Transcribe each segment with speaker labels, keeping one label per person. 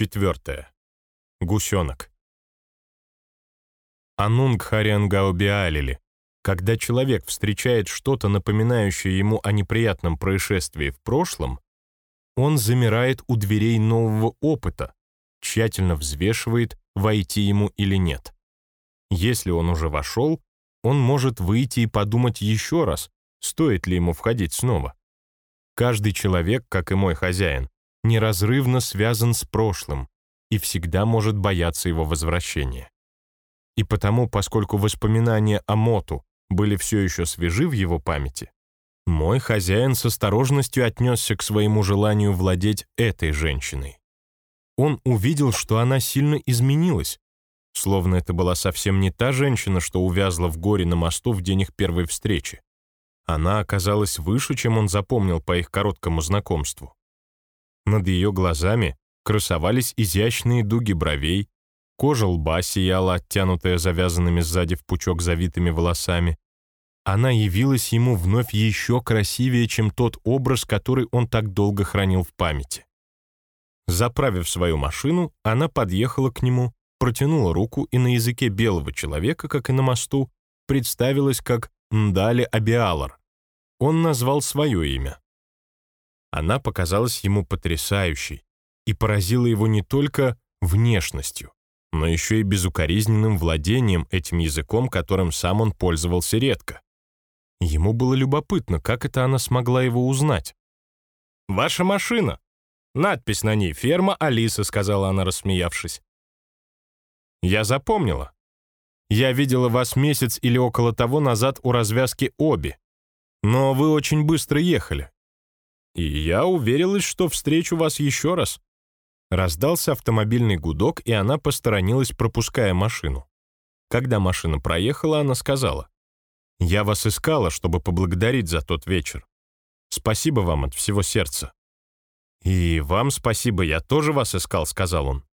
Speaker 1: Четвертое. Гусенок. Анунг Хариангаубиалили. Когда человек встречает что-то, напоминающее ему о неприятном происшествии в прошлом, он замирает у дверей нового опыта, тщательно взвешивает, войти ему или нет. Если он уже вошел, он может выйти и подумать еще раз, стоит ли ему входить снова. Каждый человек, как и мой хозяин, неразрывно связан с прошлым и всегда может бояться его возвращения. И потому, поскольку воспоминания о Моту были все еще свежи в его памяти, мой хозяин с осторожностью отнесся к своему желанию владеть этой женщиной. Он увидел, что она сильно изменилась, словно это была совсем не та женщина, что увязла в горе на мосту в день их первой встречи. Она оказалась выше, чем он запомнил по их короткому знакомству. Над ее глазами красовались изящные дуги бровей, кожа лба сияла, оттянутая завязанными сзади в пучок завитыми волосами. Она явилась ему вновь еще красивее, чем тот образ, который он так долго хранил в памяти. Заправив свою машину, она подъехала к нему, протянула руку и на языке белого человека, как и на мосту, представилась как Мдали Абиалар. Он назвал свое имя. Она показалась ему потрясающей и поразила его не только внешностью, но еще и безукоризненным владением этим языком, которым сам он пользовался редко. Ему было любопытно, как это она смогла его узнать. «Ваша машина!» «Надпись на ней «Ферма Алиса», — сказала она, рассмеявшись. «Я запомнила. Я видела вас месяц или около того назад у развязки Оби. Но вы очень быстро ехали. И я уверилась, что встречу вас еще раз. Раздался автомобильный гудок, и она посторонилась, пропуская машину. Когда машина проехала, она сказала, «Я вас искала, чтобы поблагодарить за тот вечер. Спасибо вам от всего сердца». «И вам спасибо, я тоже вас искал», — сказал он.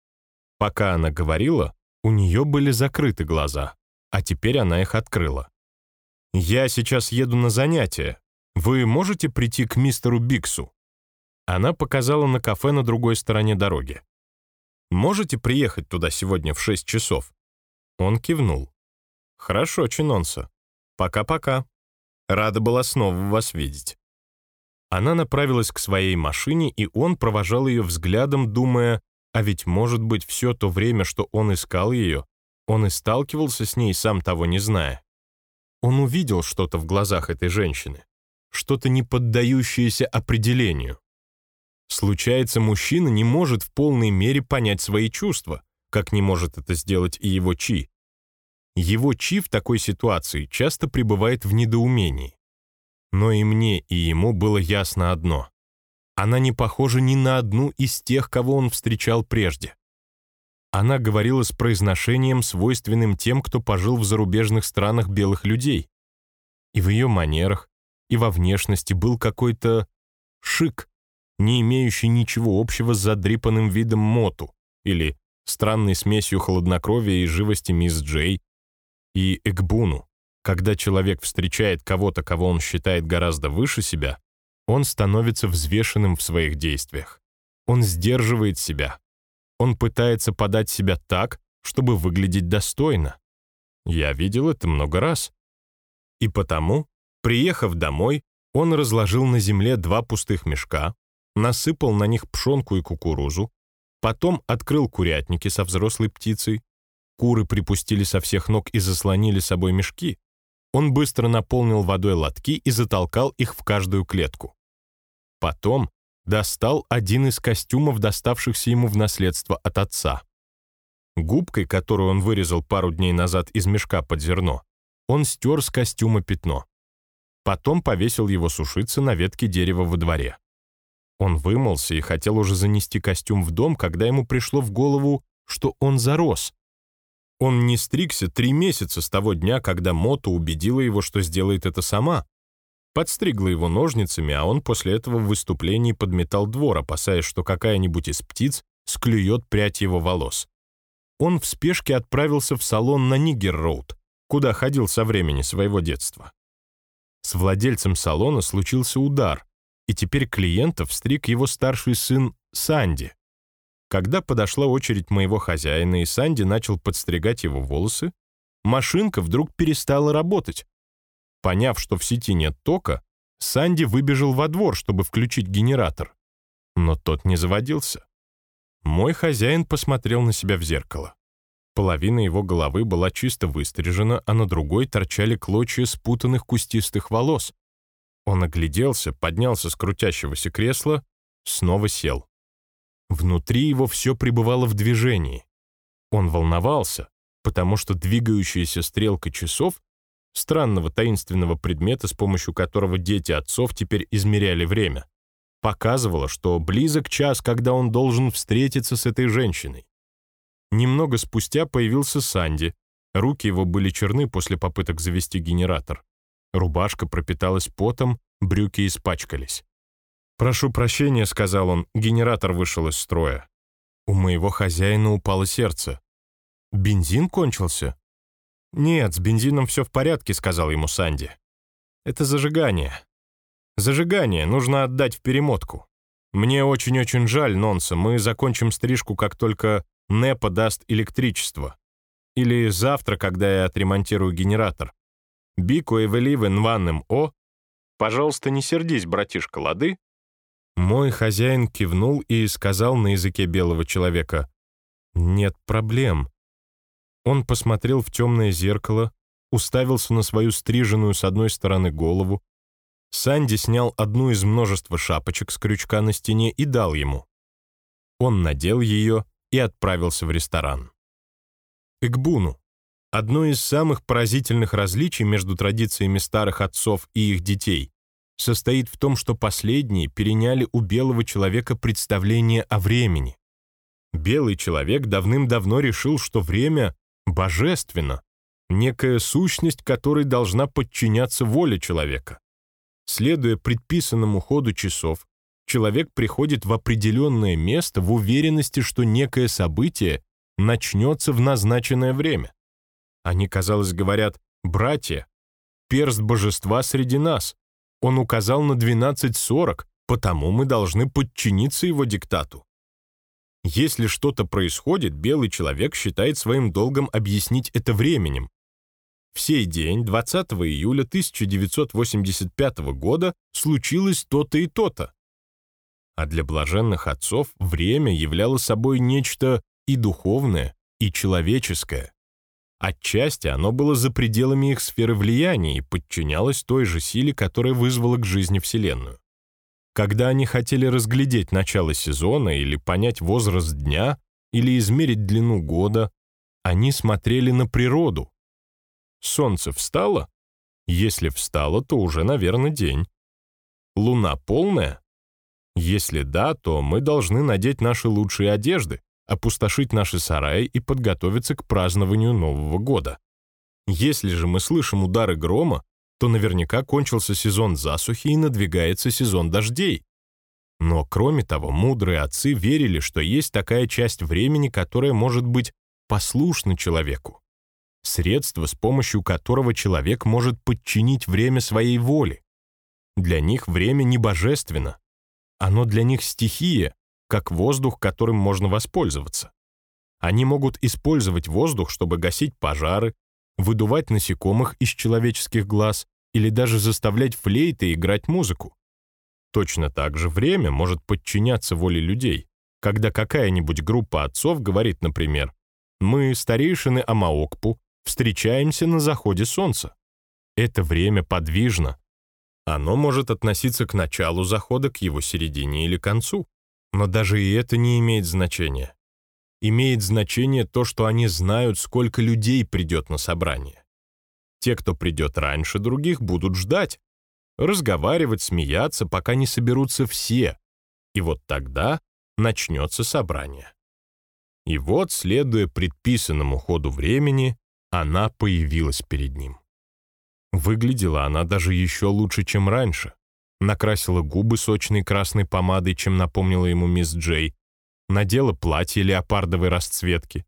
Speaker 1: Пока она говорила, у нее были закрыты глаза, а теперь она их открыла. «Я сейчас еду на занятия. Вы можете прийти к мистеру Биксу?» Она показала на кафе на другой стороне дороги. «Можете приехать туда сегодня в 6 часов?» Он кивнул. «Хорошо, Чинонса. Пока-пока. Рада была снова вас видеть». Она направилась к своей машине, и он провожал ее взглядом, думая, а ведь, может быть, все то время, что он искал ее, он и сталкивался с ней, сам того не зная. Он увидел что-то в глазах этой женщины, что-то не поддающееся определению. Случается, мужчина не может в полной мере понять свои чувства, как не может это сделать и его Чи. Его Чи в такой ситуации часто пребывает в недоумении. Но и мне, и ему было ясно одно. Она не похожа ни на одну из тех, кого он встречал прежде. Она говорила с произношением, свойственным тем, кто пожил в зарубежных странах белых людей. И в ее манерах, и во внешности был какой-то шик, не имеющий ничего общего с задрипанным видом Моту или странной смесью хладнокровия и живости мисс Джей и Экбуну. Когда человек встречает кого-то, кого он считает гораздо выше себя, он становится взвешенным в своих действиях. Он сдерживает себя, он пытается подать себя так, чтобы выглядеть достойно. Я видел это много раз. И потому, приехав домой, он разложил на земле два пустых мешка, насыпал на них пшенку и кукурузу, потом открыл курятники со взрослой птицей. Куры припустили со всех ног и заслонили собой мешки. Он быстро наполнил водой лотки и затолкал их в каждую клетку. Потом достал один из костюмов, доставшихся ему в наследство от отца. Губкой, которую он вырезал пару дней назад из мешка под зерно, он стер с костюма пятно. Потом повесил его сушиться на ветке дерева во дворе. Он вымылся и хотел уже занести костюм в дом, когда ему пришло в голову, что он зарос. Он не стригся три месяца с того дня, когда Мото убедила его, что сделает это сама, подстригла его ножницами, а он после этого в выступлении подметал двор, опасаясь, что какая-нибудь из птиц склюет прядь его волос. Он в спешке отправился в салон на Нигер-Роуд, куда ходил со времени своего детства. С владельцем салона случился удар, и теперь клиентов стриг его старший сын Санди. Когда подошла очередь моего хозяина, и Санди начал подстригать его волосы, машинка вдруг перестала работать. Поняв, что в сети нет тока, Санди выбежал во двор, чтобы включить генератор. Но тот не заводился. Мой хозяин посмотрел на себя в зеркало. Половина его головы была чисто выстрижена, а на другой торчали клочья спутанных кустистых волос. Он огляделся, поднялся с крутящегося кресла, снова сел. Внутри его все пребывало в движении. Он волновался, потому что двигающаяся стрелка часов, странного таинственного предмета, с помощью которого дети отцов теперь измеряли время, показывала, что близок час, когда он должен встретиться с этой женщиной. Немного спустя появился Санди. Руки его были черны после попыток завести генератор. Рубашка пропиталась потом, брюки испачкались. «Прошу прощения», — сказал он, — генератор вышел из строя. У моего хозяина упало сердце. «Бензин кончился?» «Нет, с бензином все в порядке», — сказал ему Санди. «Это зажигание. Зажигание нужно отдать в перемотку. Мне очень-очень жаль, Нонса, мы закончим стрижку, как только НЭПа даст электричество. Или завтра, когда я отремонтирую генератор. Бико и Веливен ванным О. Пожалуйста, не сердись, братишка, лады?» Мой хозяин кивнул и сказал на языке белого человека, «Нет проблем». Он посмотрел в темное зеркало, уставился на свою стриженную с одной стороны голову. Санди снял одну из множества шапочек с крючка на стене и дал ему. Он надел ее и отправился в ресторан. Игбуну. Одно из самых поразительных различий между традициями старых отцов и их детей состоит в том, что последние переняли у белого человека представление о времени. Белый человек давным-давно решил, что время божественно, некая сущность, которой должна подчиняться воле человека. Следуя предписанному ходу часов, человек приходит в определенное место в уверенности, что некое событие начнется в назначенное время. Они, казалось, говорят «братья, перст божества среди нас». Он указал на 12.40, потому мы должны подчиниться его диктату. Если что-то происходит, белый человек считает своим долгом объяснить это временем. В сей день, 20 июля 1985 года, случилось то-то и то-то а для блаженных отцов время являло собой нечто и духовное, и человеческое. Отчасти оно было за пределами их сферы влияния и подчинялось той же силе, которая вызвала к жизни Вселенную. Когда они хотели разглядеть начало сезона или понять возраст дня, или измерить длину года, они смотрели на природу. Солнце встало? Если встало, то уже, наверное, день. Луна полная? Если да, то мы должны надеть наши лучшие одежды, опустошить наши сараи и подготовиться к празднованию Нового года. Если же мы слышим удары грома, то наверняка кончился сезон засухи и надвигается сезон дождей. Но кроме того, мудрые отцы верили, что есть такая часть времени, которая может быть послушна человеку. Средство, с помощью которого человек может подчинить время своей воле. Для них время не божественно, оно для них стихия, как воздух, которым можно воспользоваться. Они могут использовать воздух, чтобы гасить пожары, выдувать насекомых из человеческих глаз или даже заставлять флейты играть музыку. Точно так же время может подчиняться воле людей, когда какая-нибудь группа отцов говорит, например, «Мы, старейшины Амаокпу, встречаемся на заходе солнца». Это время подвижно, оно может относиться к началу захода, к его середине или концу. Но даже и это не имеет значения. Имеет значение то, что они знают, сколько людей придет на собрание. Те, кто придет раньше других, будут ждать, разговаривать, смеяться, пока не соберутся все. И вот тогда начнется собрание. И вот, следуя предписанному ходу времени, она появилась перед ним. Выглядела она даже еще лучше, чем раньше. Накрасила губы сочной красной помадой, чем напомнила ему мисс Джей. Надела платье леопардовой расцветки.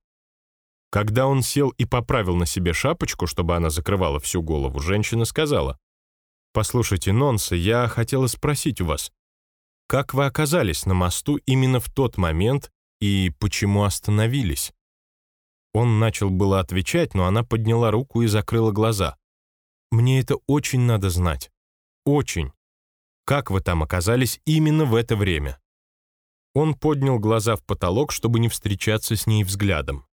Speaker 1: Когда он сел и поправил на себе шапочку, чтобы она закрывала всю голову, женщина сказала, «Послушайте, Нонса, я хотела спросить у вас, как вы оказались на мосту именно в тот момент, и почему остановились?» Он начал было отвечать, но она подняла руку и закрыла глаза. «Мне это очень надо знать. Очень. Как вы там оказались именно в это время?» Он поднял глаза в потолок, чтобы не встречаться с ней взглядом.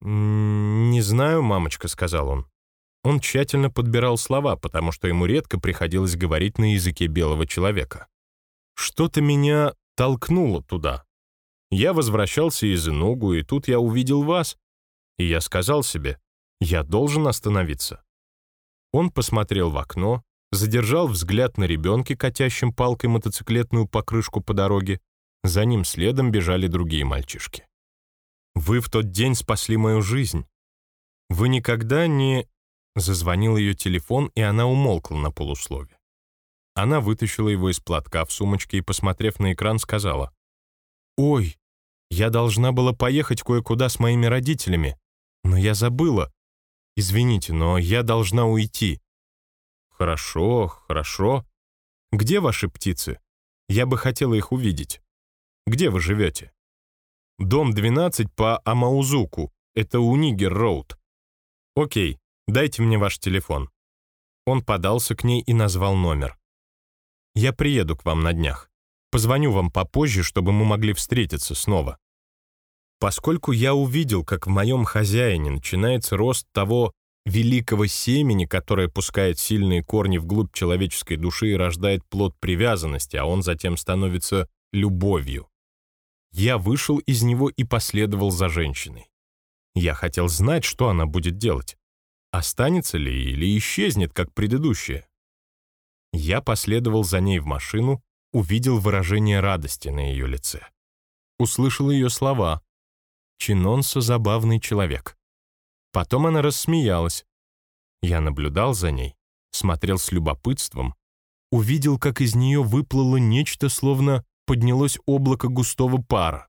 Speaker 1: «Не знаю, мамочка», — сказал он. Он тщательно подбирал слова, потому что ему редко приходилось говорить на языке белого человека. «Что-то меня толкнуло туда. Я возвращался из Инугу, и тут я увидел вас. И я сказал себе, я должен остановиться». Он посмотрел в окно, задержал взгляд на ребенке, катящем палкой мотоциклетную покрышку по дороге. За ним следом бежали другие мальчишки. «Вы в тот день спасли мою жизнь. Вы никогда не...» Зазвонил ее телефон, и она умолкла на полуслове. Она вытащила его из платка в сумочке и, посмотрев на экран, сказала, «Ой, я должна была поехать кое-куда с моими родителями, но я забыла. Извините, но я должна уйти». «Хорошо, хорошо. Где ваши птицы? Я бы хотела их увидеть. Где вы живете?» «Дом 12 по Амаузуку. Это у Нигер-Роуд». «Окей, Дайте мне ваш телефон». Он подался к ней и назвал номер. «Я приеду к вам на днях. Позвоню вам попозже, чтобы мы могли встретиться снова». Поскольку я увидел, как в моем хозяине начинается рост того великого семени, которое пускает сильные корни вглубь человеческой души и рождает плод привязанности, а он затем становится любовью. Я вышел из него и последовал за женщиной. Я хотел знать, что она будет делать. Останется ли или исчезнет, как предыдущая? Я последовал за ней в машину, увидел выражение радости на ее лице. Услышал ее слова. Чинонсо — забавный человек. Потом она рассмеялась. Я наблюдал за ней, смотрел с любопытством, увидел, как из нее выплыло нечто, словно поднялось облако густого пара.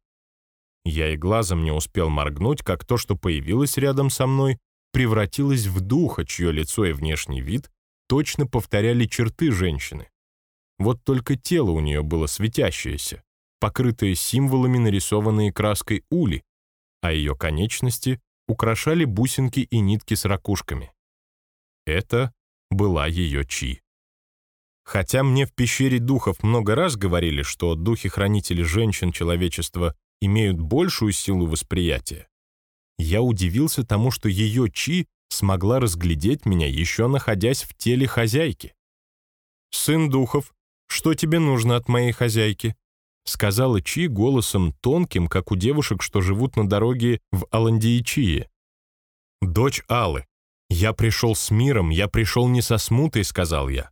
Speaker 1: Я и глазом не успел моргнуть, как то, что появилось рядом со мной, превратилась в духа, чье лицо и внешний вид точно повторяли черты женщины. Вот только тело у нее было светящееся, покрытое символами, нарисованные краской ули, а ее конечности украшали бусинки и нитки с ракушками. Это была ее Чи. Хотя мне в пещере духов много раз говорили, что духи-хранители женщин человечества имеют большую силу восприятия, я удивился тому, что ее Чи смогла разглядеть меня, еще находясь в теле хозяйки. «Сын духов, что тебе нужно от моей хозяйки?» Сказала Чи голосом тонким, как у девушек, что живут на дороге в Аландиичие. «Дочь Аллы, я пришел с миром, я пришел не со смутой», — сказал я.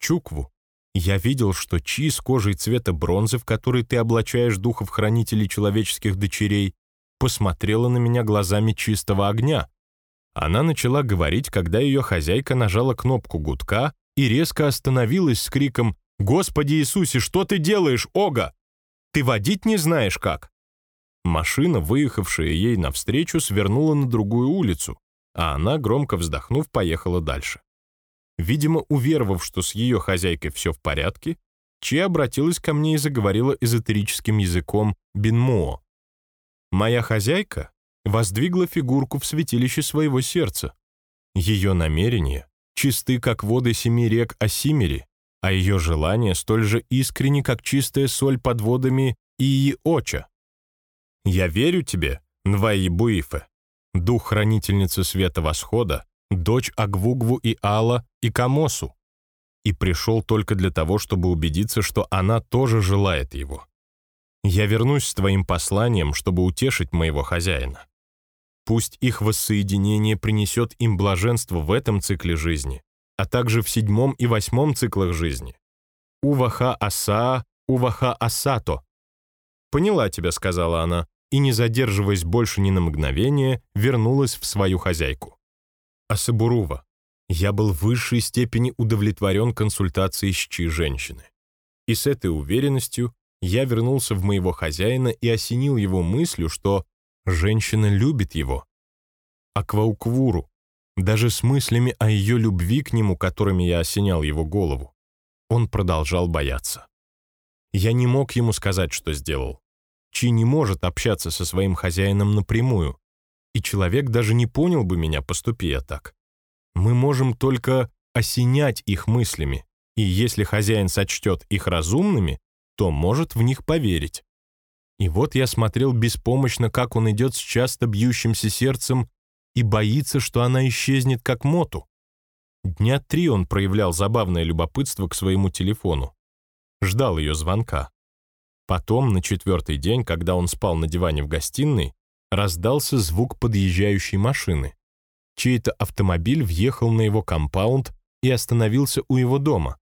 Speaker 1: «Чукву, я видел, что Чи с кожей цвета бронзы, в которой ты облачаешь духов-хранителей человеческих дочерей, посмотрела на меня глазами чистого огня. Она начала говорить, когда ее хозяйка нажала кнопку гудка и резко остановилась с криком «Господи Иисусе, что ты делаешь, Ога? Ты водить не знаешь как?» Машина, выехавшая ей навстречу, свернула на другую улицу, а она, громко вздохнув, поехала дальше. Видимо, уверовав, что с ее хозяйкой все в порядке, Чи обратилась ко мне и заговорила эзотерическим языком бинмоо. Моя хозяйка воздвигла фигурку в святилище своего сердца. Ее намерения чисты, как воды семи рек Осимери, а ее желания столь же искренни, как чистая соль под водами Ии-Оча. Я верю тебе, Нваи-Буифе, дух-хранительницы света восхода, дочь Агвугву и Алла и Камосу, и пришел только для того, чтобы убедиться, что она тоже желает его. Я вернусь с твоим посланием, чтобы утешить моего хозяина. Пусть их воссоединение принесет им блаженство в этом цикле жизни, а также в седьмом и восьмом циклах жизни.Уваха Асаа,Уваха Асато. «Поняла тебя», — сказала она, и, не задерживаясь больше ни на мгновение, вернулась в свою хозяйку. Асабурува. Я был в высшей степени удовлетворен консультацией с Чи женщины. И с этой уверенностью я вернулся в моего хозяина и осенил его мыслью, что женщина любит его. Аквауквуру, даже с мыслями о ее любви к нему, которыми я осенял его голову, он продолжал бояться. Я не мог ему сказать, что сделал. Чи не может общаться со своим хозяином напрямую, и человек даже не понял бы меня, поступи я так. Мы можем только осенять их мыслями, и если хозяин сочтет их разумными, то может в них поверить. И вот я смотрел беспомощно, как он идет с часто бьющимся сердцем и боится, что она исчезнет как моту. Дня три он проявлял забавное любопытство к своему телефону. Ждал ее звонка. Потом, на четвертый день, когда он спал на диване в гостиной, раздался звук подъезжающей машины. Чей-то автомобиль въехал на его компаунд и остановился у его дома.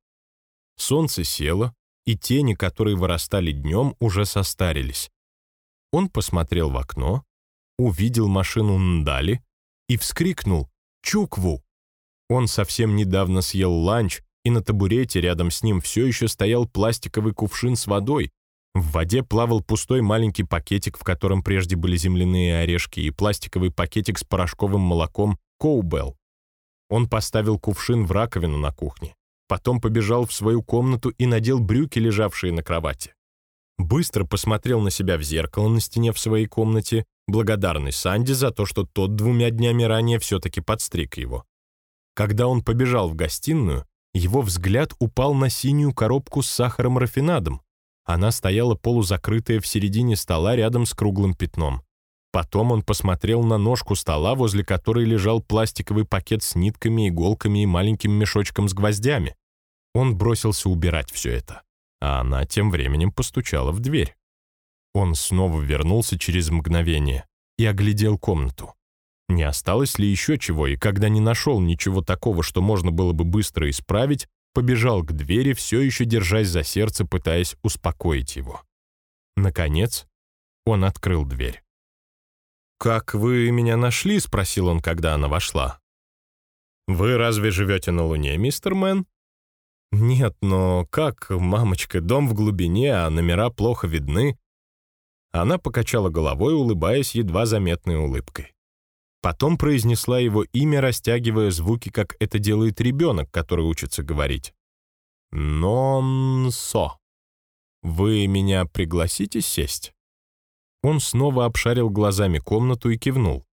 Speaker 1: Солнце село, и тени, которые вырастали днем, уже состарились. Он посмотрел в окно, увидел машину Ндали и вскрикнул «Чукву!». Он совсем недавно съел ланч, и на табурете рядом с ним все еще стоял пластиковый кувшин с водой. В воде плавал пустой маленький пакетик, в котором прежде были земляные орешки, и пластиковый пакетик с порошковым молоком Коубелл. Он поставил кувшин в раковину на кухне. Потом побежал в свою комнату и надел брюки, лежавшие на кровати. Быстро посмотрел на себя в зеркало на стене в своей комнате, благодарный Санди за то, что тот двумя днями ранее все-таки подстриг его. Когда он побежал в гостиную, его взгляд упал на синюю коробку с сахаром-рафинадом. Она стояла полузакрытая в середине стола рядом с круглым пятном. Потом он посмотрел на ножку стола, возле которой лежал пластиковый пакет с нитками, иголками и маленьким мешочком с гвоздями. Он бросился убирать все это, а она тем временем постучала в дверь. Он снова вернулся через мгновение и оглядел комнату. Не осталось ли еще чего, и когда не нашел ничего такого, что можно было бы быстро исправить, побежал к двери, все еще держась за сердце, пытаясь успокоить его. Наконец, он открыл дверь. «Как вы меня нашли?» — спросил он, когда она вошла. «Вы разве живете на Луне, мистер Мэн?» «Нет, но как, мамочка, дом в глубине, а номера плохо видны?» Она покачала головой, улыбаясь едва заметной улыбкой. Потом произнесла его имя, растягивая звуки, как это делает ребенок, который учится говорить. «Нон-со. Вы меня пригласите сесть?» Он снова обшарил глазами комнату и кивнул.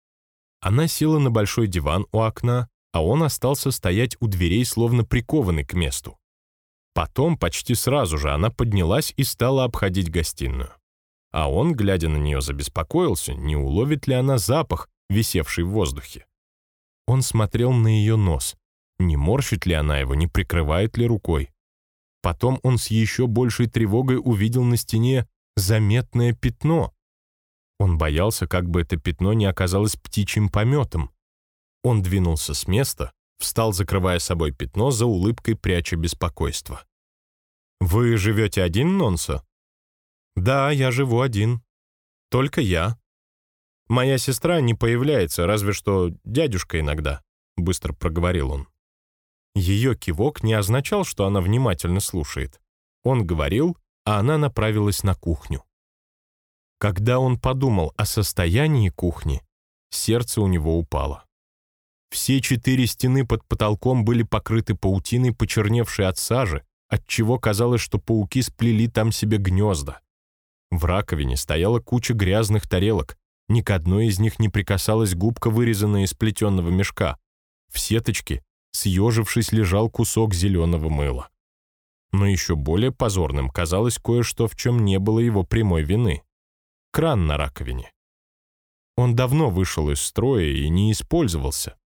Speaker 1: Она села на большой диван у окна, а он остался стоять у дверей, словно прикованный к месту. Потом, почти сразу же, она поднялась и стала обходить гостиную. А он, глядя на нее, забеспокоился, не уловит ли она запах, висевший в воздухе. Он смотрел на ее нос, не морщит ли она его, не прикрывает ли рукой. Потом он с еще большей тревогой увидел на стене заметное пятно. Он боялся, как бы это пятно не оказалось птичьим пометом. Он двинулся с места, встал, закрывая собой пятно, за улыбкой пряча беспокойство. «Вы живете один, Нонсо?» «Да, я живу один. Только я. Моя сестра не появляется, разве что дядюшка иногда», — быстро проговорил он. Ее кивок не означал, что она внимательно слушает. Он говорил, а она направилась на кухню. Когда он подумал о состоянии кухни, сердце у него упало. Все четыре стены под потолком были покрыты паутиной, почерневшей от сажи, отчего казалось, что пауки сплели там себе гнезда. В раковине стояла куча грязных тарелок, ни к одной из них не прикасалась губка, вырезанная из плетеного мешка. В сеточке, съежившись, лежал кусок зеленого мыла. Но еще более позорным казалось кое-что, в чем не было его прямой вины. Кран на раковине. Он давно вышел из строя и не использовался.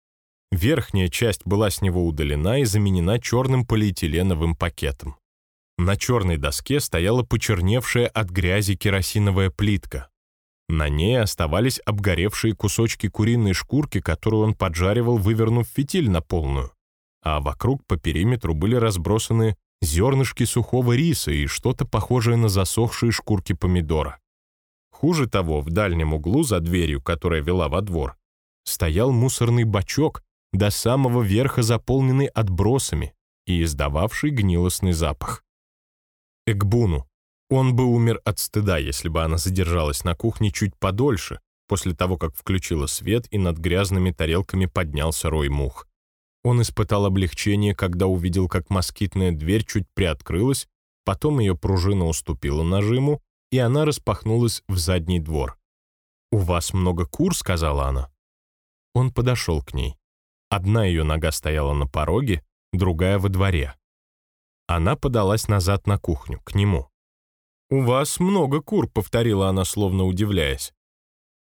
Speaker 1: Верхняя часть была с него удалена и заменена черным полиэтиленовым пакетом. На черной доске стояла почерневшая от грязи керосиновая плитка. На ней оставались обгоревшие кусочки куриной шкурки, которую он поджаривал, вывернув фитиль на полную. А вокруг по периметру были разбросаны зернышки сухого риса и что-то похожее на засохшие шкурки помидора. Хуже того, в дальнем углу за дверью, которая вела во двор, стоял мусорный бачок, до самого верха заполненный отбросами и издававший гнилостный запах. Экбуну. Он бы умер от стыда, если бы она задержалась на кухне чуть подольше, после того, как включила свет и над грязными тарелками поднялся рой мух. Он испытал облегчение, когда увидел, как москитная дверь чуть приоткрылась, потом ее пружина уступила нажиму, и она распахнулась в задний двор. «У вас много кур?» — сказала она. Он подошел к ней. Одна ее нога стояла на пороге, другая во дворе. Она подалась назад на кухню, к нему. «У вас много кур», — повторила она, словно удивляясь.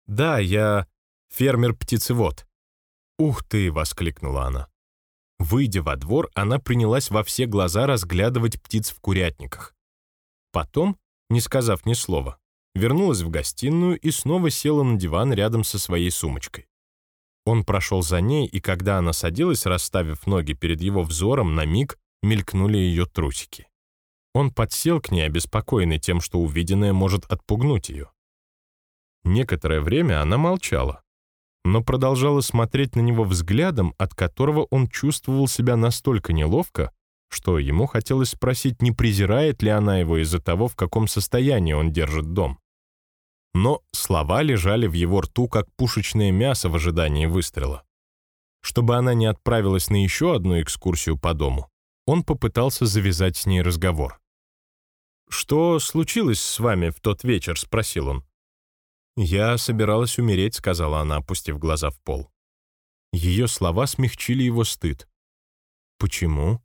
Speaker 1: «Да, я фермер-птицевод». «Ух ты!» — воскликнула она. Выйдя во двор, она принялась во все глаза разглядывать птиц в курятниках. Потом, не сказав ни слова, вернулась в гостиную и снова села на диван рядом со своей сумочкой. Он прошел за ней, и когда она садилась, расставив ноги перед его взором, на миг мелькнули ее трусики. Он подсел к ней, обеспокоенный тем, что увиденное может отпугнуть ее. Некоторое время она молчала, но продолжала смотреть на него взглядом, от которого он чувствовал себя настолько неловко, что ему хотелось спросить, не презирает ли она его из-за того, в каком состоянии он держит дом. Но слова лежали в его рту, как пушечное мясо в ожидании выстрела. Чтобы она не отправилась на еще одну экскурсию по дому, он попытался завязать с ней разговор. «Что случилось с вами в тот вечер?» — спросил он. «Я собиралась умереть», — сказала она, опустив глаза в пол. Ее слова смягчили его стыд. «Почему?»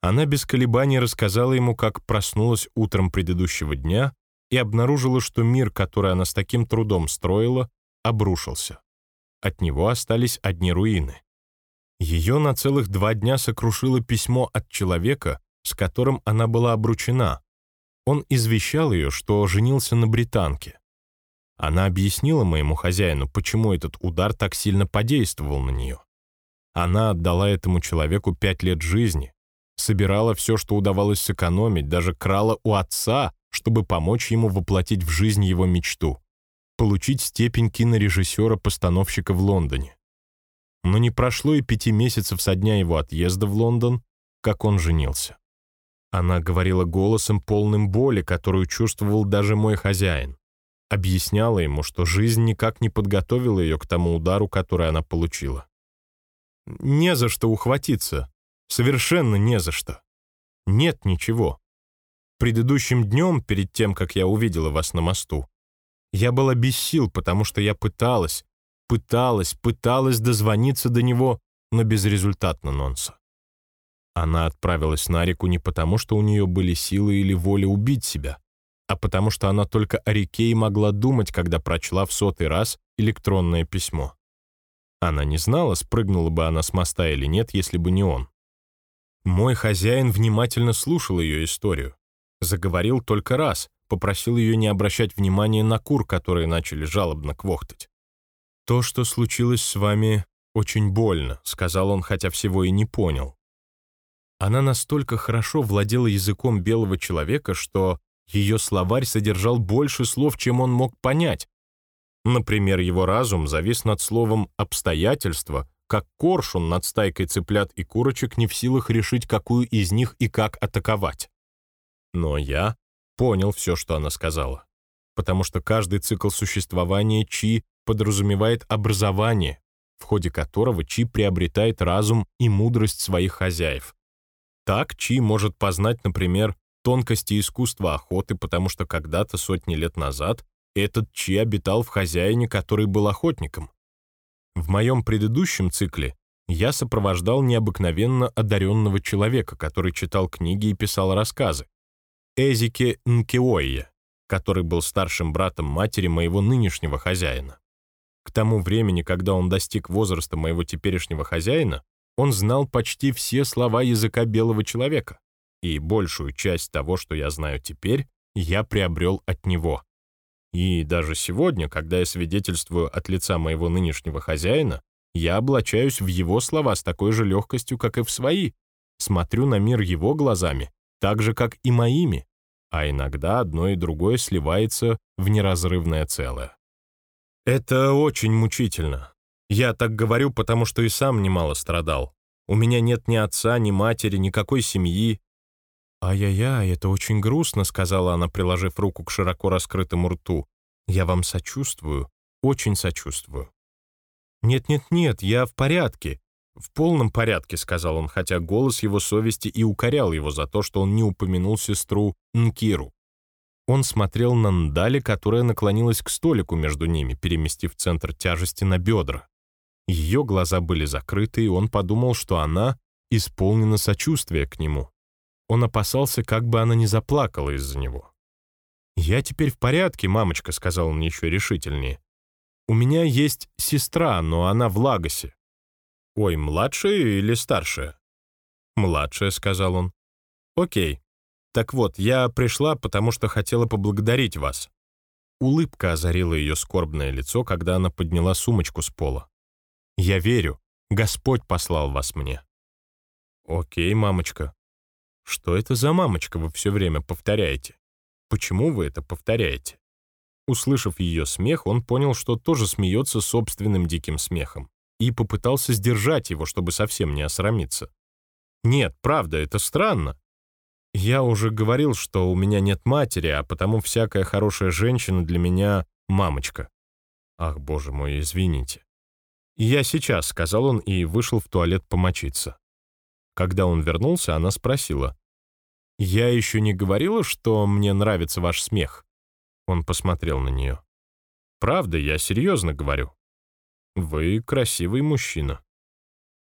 Speaker 1: Она без колебаний рассказала ему, как проснулась утром предыдущего дня и обнаружила, что мир, который она с таким трудом строила, обрушился. От него остались одни руины. Ее на целых два дня сокрушило письмо от человека, с которым она была обручена. Он извещал ее, что женился на британке. Она объяснила моему хозяину, почему этот удар так сильно подействовал на нее. Она отдала этому человеку пять лет жизни, собирала все, что удавалось сэкономить, даже крала у отца, чтобы помочь ему воплотить в жизнь его мечту — получить степень кинорежиссера-постановщика в Лондоне. Но не прошло и пяти месяцев со дня его отъезда в Лондон, как он женился. Она говорила голосом полным боли, которую чувствовал даже мой хозяин объясняла ему, что жизнь никак не подготовила ее к тому удару, который она получила. Не за что ухватиться. Совершенно не за что. Нет ничего. Предыдущим днем, перед тем, как я увидела вас на мосту, я была без сил, потому что я пыталась, пыталась, пыталась дозвониться до него, но безрезультатно нонса. Она отправилась на реку не потому, что у нее были силы или воля убить себя, а потому что она только о реке и могла думать, когда прочла в сотый раз электронное письмо. Она не знала, спрыгнула бы она с моста или нет, если бы не он. Мой хозяин внимательно слушал ее историю. Заговорил только раз, попросил ее не обращать внимания на кур, которые начали жалобно квохтать. «То, что случилось с вами, очень больно», — сказал он, хотя всего и не понял. Она настолько хорошо владела языком белого человека, что ее словарь содержал больше слов, чем он мог понять. Например, его разум завис над словом «обстоятельства», как коршун над стайкой цыплят и курочек не в силах решить, какую из них и как атаковать. Но я понял все, что она сказала, потому что каждый цикл существования Чи подразумевает образование, в ходе которого Чи приобретает разум и мудрость своих хозяев. Так Чи может познать, например, тонкости искусства охоты, потому что когда-то, сотни лет назад, этот Чи обитал в хозяине, который был охотником. В моем предыдущем цикле я сопровождал необыкновенно одаренного человека, который читал книги и писал рассказы. Эзике Нкеойе, который был старшим братом матери моего нынешнего хозяина. К тому времени, когда он достиг возраста моего теперешнего хозяина, он знал почти все слова языка белого человека и большую часть того, что я знаю теперь, я приобрел от него. И даже сегодня, когда я свидетельствую от лица моего нынешнего хозяина, я облачаюсь в его слова с такой же легкостью, как и в свои, смотрю на мир его глазами, так же, как и моими, а иногда одно и другое сливается в неразрывное целое. Это очень мучительно. Я так говорю, потому что и сам немало страдал. У меня нет ни отца, ни матери, никакой семьи, «Ай-яй-яй, это очень грустно», — сказала она, приложив руку к широко раскрытому рту. «Я вам сочувствую, очень сочувствую». «Нет-нет-нет, я в порядке». «В полном порядке», — сказал он, хотя голос его совести и укорял его за то, что он не упомянул сестру Нкиру. Он смотрел на Ndали, которая наклонилась к столику между ними, переместив центр тяжести на бедра. Ее глаза были закрыты, и он подумал, что она исполнена сочувствия к нему. Он опасался, как бы она не заплакала из-за него. «Я теперь в порядке, мамочка», — сказал он еще решительнее. «У меня есть сестра, но она в Лагосе». «Ой, младшая или старшая?» «Младшая», — сказал он. «Окей. Так вот, я пришла, потому что хотела поблагодарить вас». Улыбка озарила ее скорбное лицо, когда она подняла сумочку с пола. «Я верю. Господь послал вас мне». «Окей, мамочка». «Что это за мамочка вы все время повторяете? Почему вы это повторяете?» Услышав ее смех, он понял, что тоже смеется собственным диким смехом, и попытался сдержать его, чтобы совсем не осрамиться. «Нет, правда, это странно. Я уже говорил, что у меня нет матери, а потому всякая хорошая женщина для меня — мамочка. Ах, боже мой, извините. «Я сейчас», — сказал он и вышел в туалет помочиться. Когда он вернулся, она спросила. «Я еще не говорила, что мне нравится ваш смех?» Он посмотрел на нее. «Правда, я серьезно говорю. Вы красивый мужчина».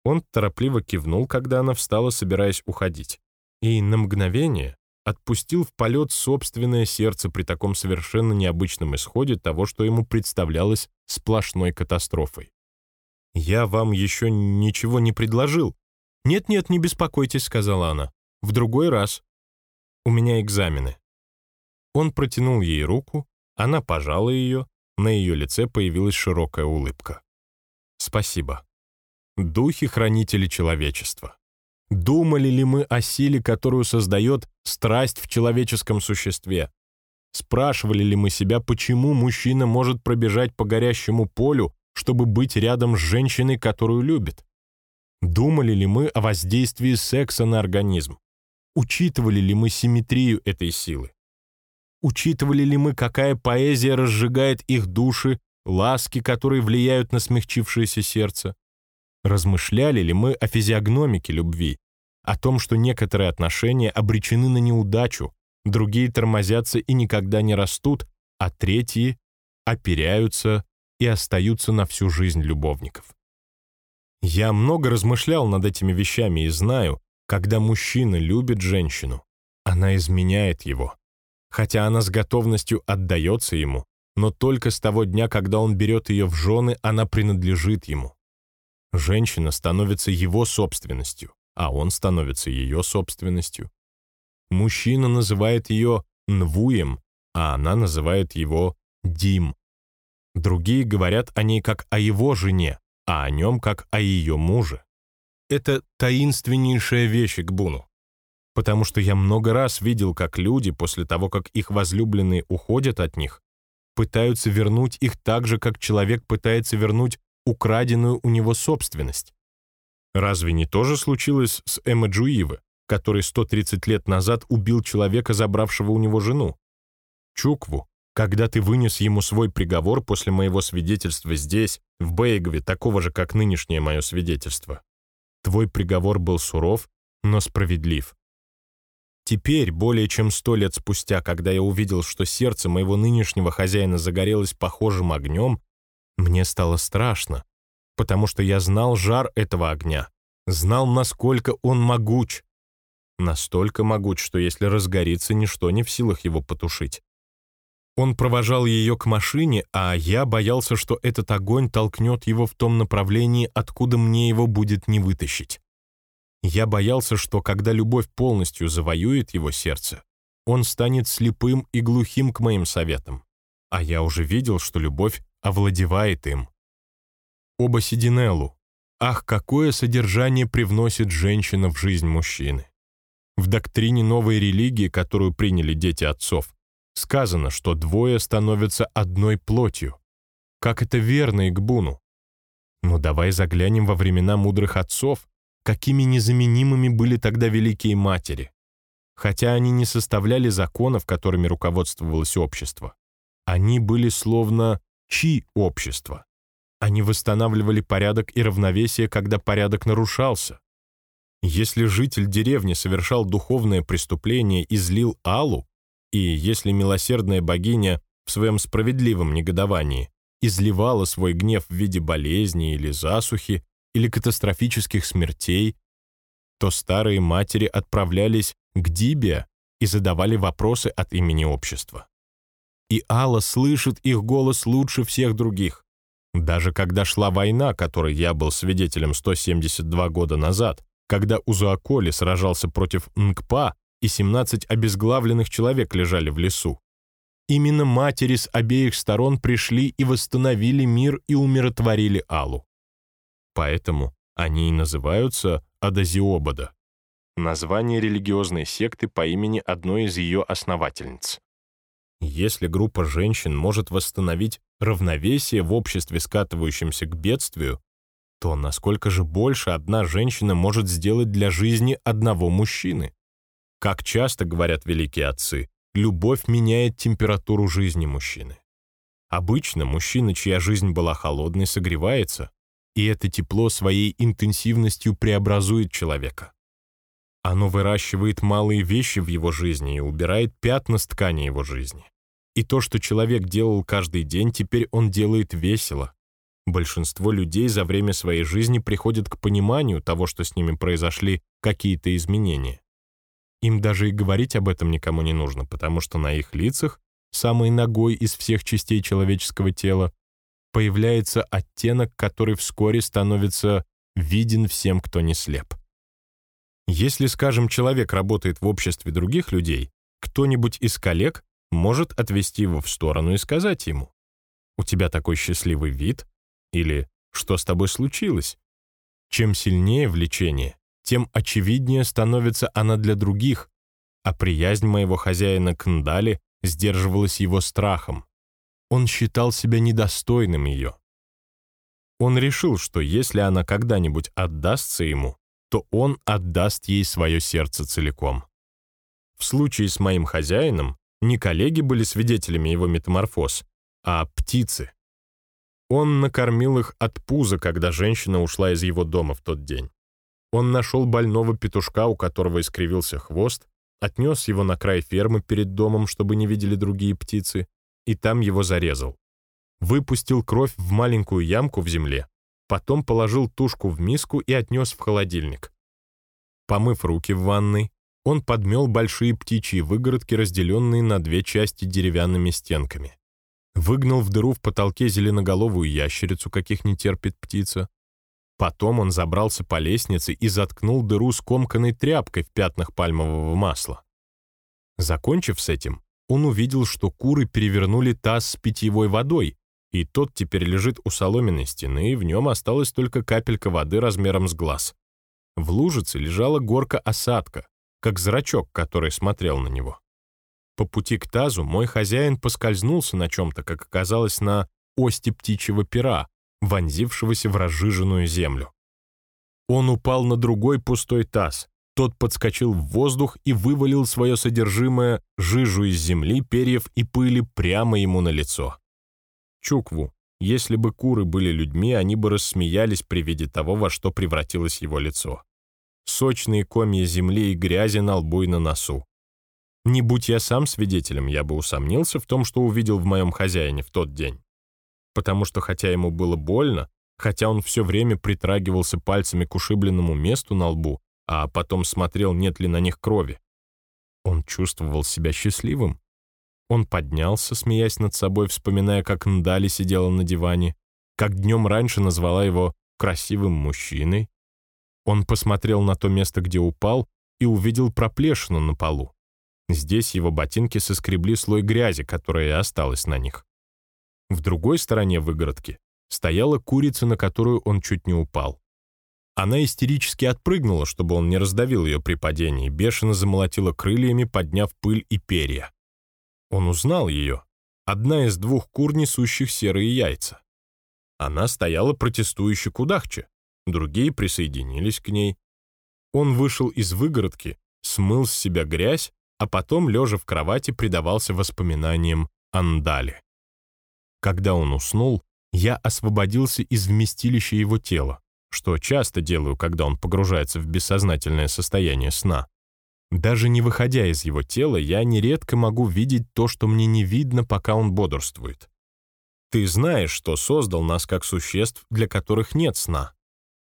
Speaker 1: Он торопливо кивнул, когда она встала, собираясь уходить и на мгновение отпустил в полет собственное сердце при таком совершенно необычном исходе того, что ему представлялось сплошной катастрофой. «Я вам еще ничего не предложил». «Нет-нет, не беспокойтесь», — сказала она. «В другой раз. У меня экзамены». Он протянул ей руку, она пожала ее, на ее лице появилась широкая улыбка. «Спасибо. Духи-хранители человечества». Думали ли мы о силе, которую создает страсть в человеческом существе? Спрашивали ли мы себя, почему мужчина может пробежать по горящему полю, чтобы быть рядом с женщиной, которую любит? Думали ли мы о воздействии секса на организм? Учитывали ли мы симметрию этой силы? Учитывали ли мы, какая поэзия разжигает их души, ласки, которые влияют на смягчившееся сердце? Размышляли ли мы о физиогномике любви, о том, что некоторые отношения обречены на неудачу, другие тормозятся и никогда не растут, а третьи оперяются и остаются на всю жизнь любовников. Я много размышлял над этими вещами и знаю, когда мужчина любит женщину, она изменяет его. Хотя она с готовностью отдается ему, но только с того дня, когда он берет ее в жены, она принадлежит ему. Женщина становится его собственностью, а он становится ее собственностью. Мужчина называет ее Нвуем, а она называет его Дим. Другие говорят о ней как о его жене, а о нем как о ее муже. Это таинственнейшая вещь к Буну. Потому что я много раз видел, как люди, после того, как их возлюбленные уходят от них, пытаются вернуть их так же, как человек пытается вернуть украденную у него собственность. Разве не то же случилось с Эмма Джуиве, который 130 лет назад убил человека, забравшего у него жену? Чукву, когда ты вынес ему свой приговор после моего свидетельства здесь, в Бейгове, такого же, как нынешнее мое свидетельство. Твой приговор был суров, но справедлив. Теперь, более чем сто лет спустя, когда я увидел, что сердце моего нынешнего хозяина загорелось похожим огнем, мне стало страшно, потому что я знал жар этого огня, знал, насколько он могуч. Настолько могуч, что если разгорится, ничто не в силах его потушить. Он провожал ее к машине, а я боялся, что этот огонь толкнет его в том направлении, откуда мне его будет не вытащить. Я боялся, что когда любовь полностью завоюет его сердце, он станет слепым и глухим к моим советам. А я уже видел, что любовь овладевает им. Оба Сидинеллу. Ах, какое содержание привносит женщина в жизнь мужчины. В доктрине новой религии, которую приняли дети отцов, сказано, что двое становятся одной плотью. Как это верно Игбуну? Ну давай заглянем во времена мудрых отцов, какими незаменимыми были тогда великие матери. Хотя они не составляли законов, которыми руководствовалось общество. Они были словно Чи общество. Они восстанавливали порядок и равновесие, когда порядок нарушался. Если житель деревни совершал духовное преступление и злил Аллу, И если милосердная богиня в своем справедливом негодовании изливала свой гнев в виде болезни или засухи, или катастрофических смертей, то старые матери отправлялись к Дибе и задавали вопросы от имени общества. И Алла слышит их голос лучше всех других. Даже когда шла война, которой я был свидетелем 172 года назад, когда Узуаколи сражался против Нгпа, и 17 обезглавленных человек лежали в лесу. Именно матери с обеих сторон пришли и восстановили мир и умиротворили Аллу. Поэтому они и называются Адазиобода, название религиозной секты по имени одной из ее основательниц. Если группа женщин может восстановить равновесие в обществе, скатывающемся к бедствию, то насколько же больше одна женщина может сделать для жизни одного мужчины? Как часто говорят великие отцы, любовь меняет температуру жизни мужчины. Обычно мужчина, чья жизнь была холодной, согревается, и это тепло своей интенсивностью преобразует человека. Оно выращивает малые вещи в его жизни и убирает пятна с ткани его жизни. И то, что человек делал каждый день, теперь он делает весело. Большинство людей за время своей жизни приходят к пониманию того, что с ними произошли какие-то изменения. Им даже и говорить об этом никому не нужно, потому что на их лицах, самой ногой из всех частей человеческого тела, появляется оттенок, который вскоре становится виден всем, кто не слеп. Если, скажем, человек работает в обществе других людей, кто-нибудь из коллег может отвести его в сторону и сказать ему, «У тебя такой счастливый вид» или «Что с тобой случилось?» Чем сильнее влечение, тем очевиднее становится она для других, а приязнь моего хозяина к Ндали сдерживалась его страхом. Он считал себя недостойным ее. Он решил, что если она когда-нибудь отдастся ему, то он отдаст ей свое сердце целиком. В случае с моим хозяином не коллеги были свидетелями его метаморфоз, а птицы. Он накормил их от пуза, когда женщина ушла из его дома в тот день. Он нашел больного петушка, у которого искривился хвост, отнес его на край фермы перед домом, чтобы не видели другие птицы, и там его зарезал. Выпустил кровь в маленькую ямку в земле, потом положил тушку в миску и отнес в холодильник. Помыв руки в ванной, он подмел большие птичьи выгородки, разделенные на две части деревянными стенками. Выгнал в дыру в потолке зеленоголовую ящерицу, каких не терпит птица. Потом он забрался по лестнице и заткнул дыру скомканной тряпкой в пятнах пальмового масла. Закончив с этим, он увидел, что куры перевернули таз с питьевой водой, и тот теперь лежит у соломенной стены, и в нем осталась только капелька воды размером с глаз. В лужице лежала горка осадка, как зрачок, который смотрел на него. По пути к тазу мой хозяин поскользнулся на чем-то, как оказалось, на ости птичьего пера, вонзившегося в разжиженную землю. Он упал на другой пустой таз. Тот подскочил в воздух и вывалил свое содержимое, жижу из земли, перьев и пыли прямо ему на лицо. Чукву, если бы куры были людьми, они бы рассмеялись при виде того, во что превратилось его лицо сочные комья земли и грязи на лбу и на носу. Не будь я сам свидетелем, я бы усомнился в том, что увидел в моем хозяине в тот день. Потому что хотя ему было больно, хотя он все время притрагивался пальцами к ушибленному месту на лбу, а потом смотрел, нет ли на них крови, он чувствовал себя счастливым. Он поднялся, смеясь над собой, вспоминая, как Ndali сидела на диване, как днем раньше назвала его красивым мужчиной, он посмотрел на то место, где упал, и увидел проплешину на полу. Здесь его ботинки соскребли слой грязи, которая осталась на них. В другой стороне выгородки стояла курица, на которую он чуть не упал. Она истерически отпрыгнула, чтобы он не раздавил ее при падении, бешено замолотила крыльями, подняв пыль и перья. Он узнал ее. Одна из двух кур, несущих серые яйца. Она стояла протестующе кудахче другие присоединились к ней. Он вышел из выгородки, смыл с себя грязь, а потом, лежа в кровати, предавался воспоминаниям Андали. Когда он уснул, я освободился из вместилища его тела, что часто делаю, когда он погружается в бессознательное состояние сна. Даже не выходя из его тела, я нередко могу видеть то, что мне не видно, пока он бодрствует. Ты знаешь, что создал нас как существ, для которых нет сна.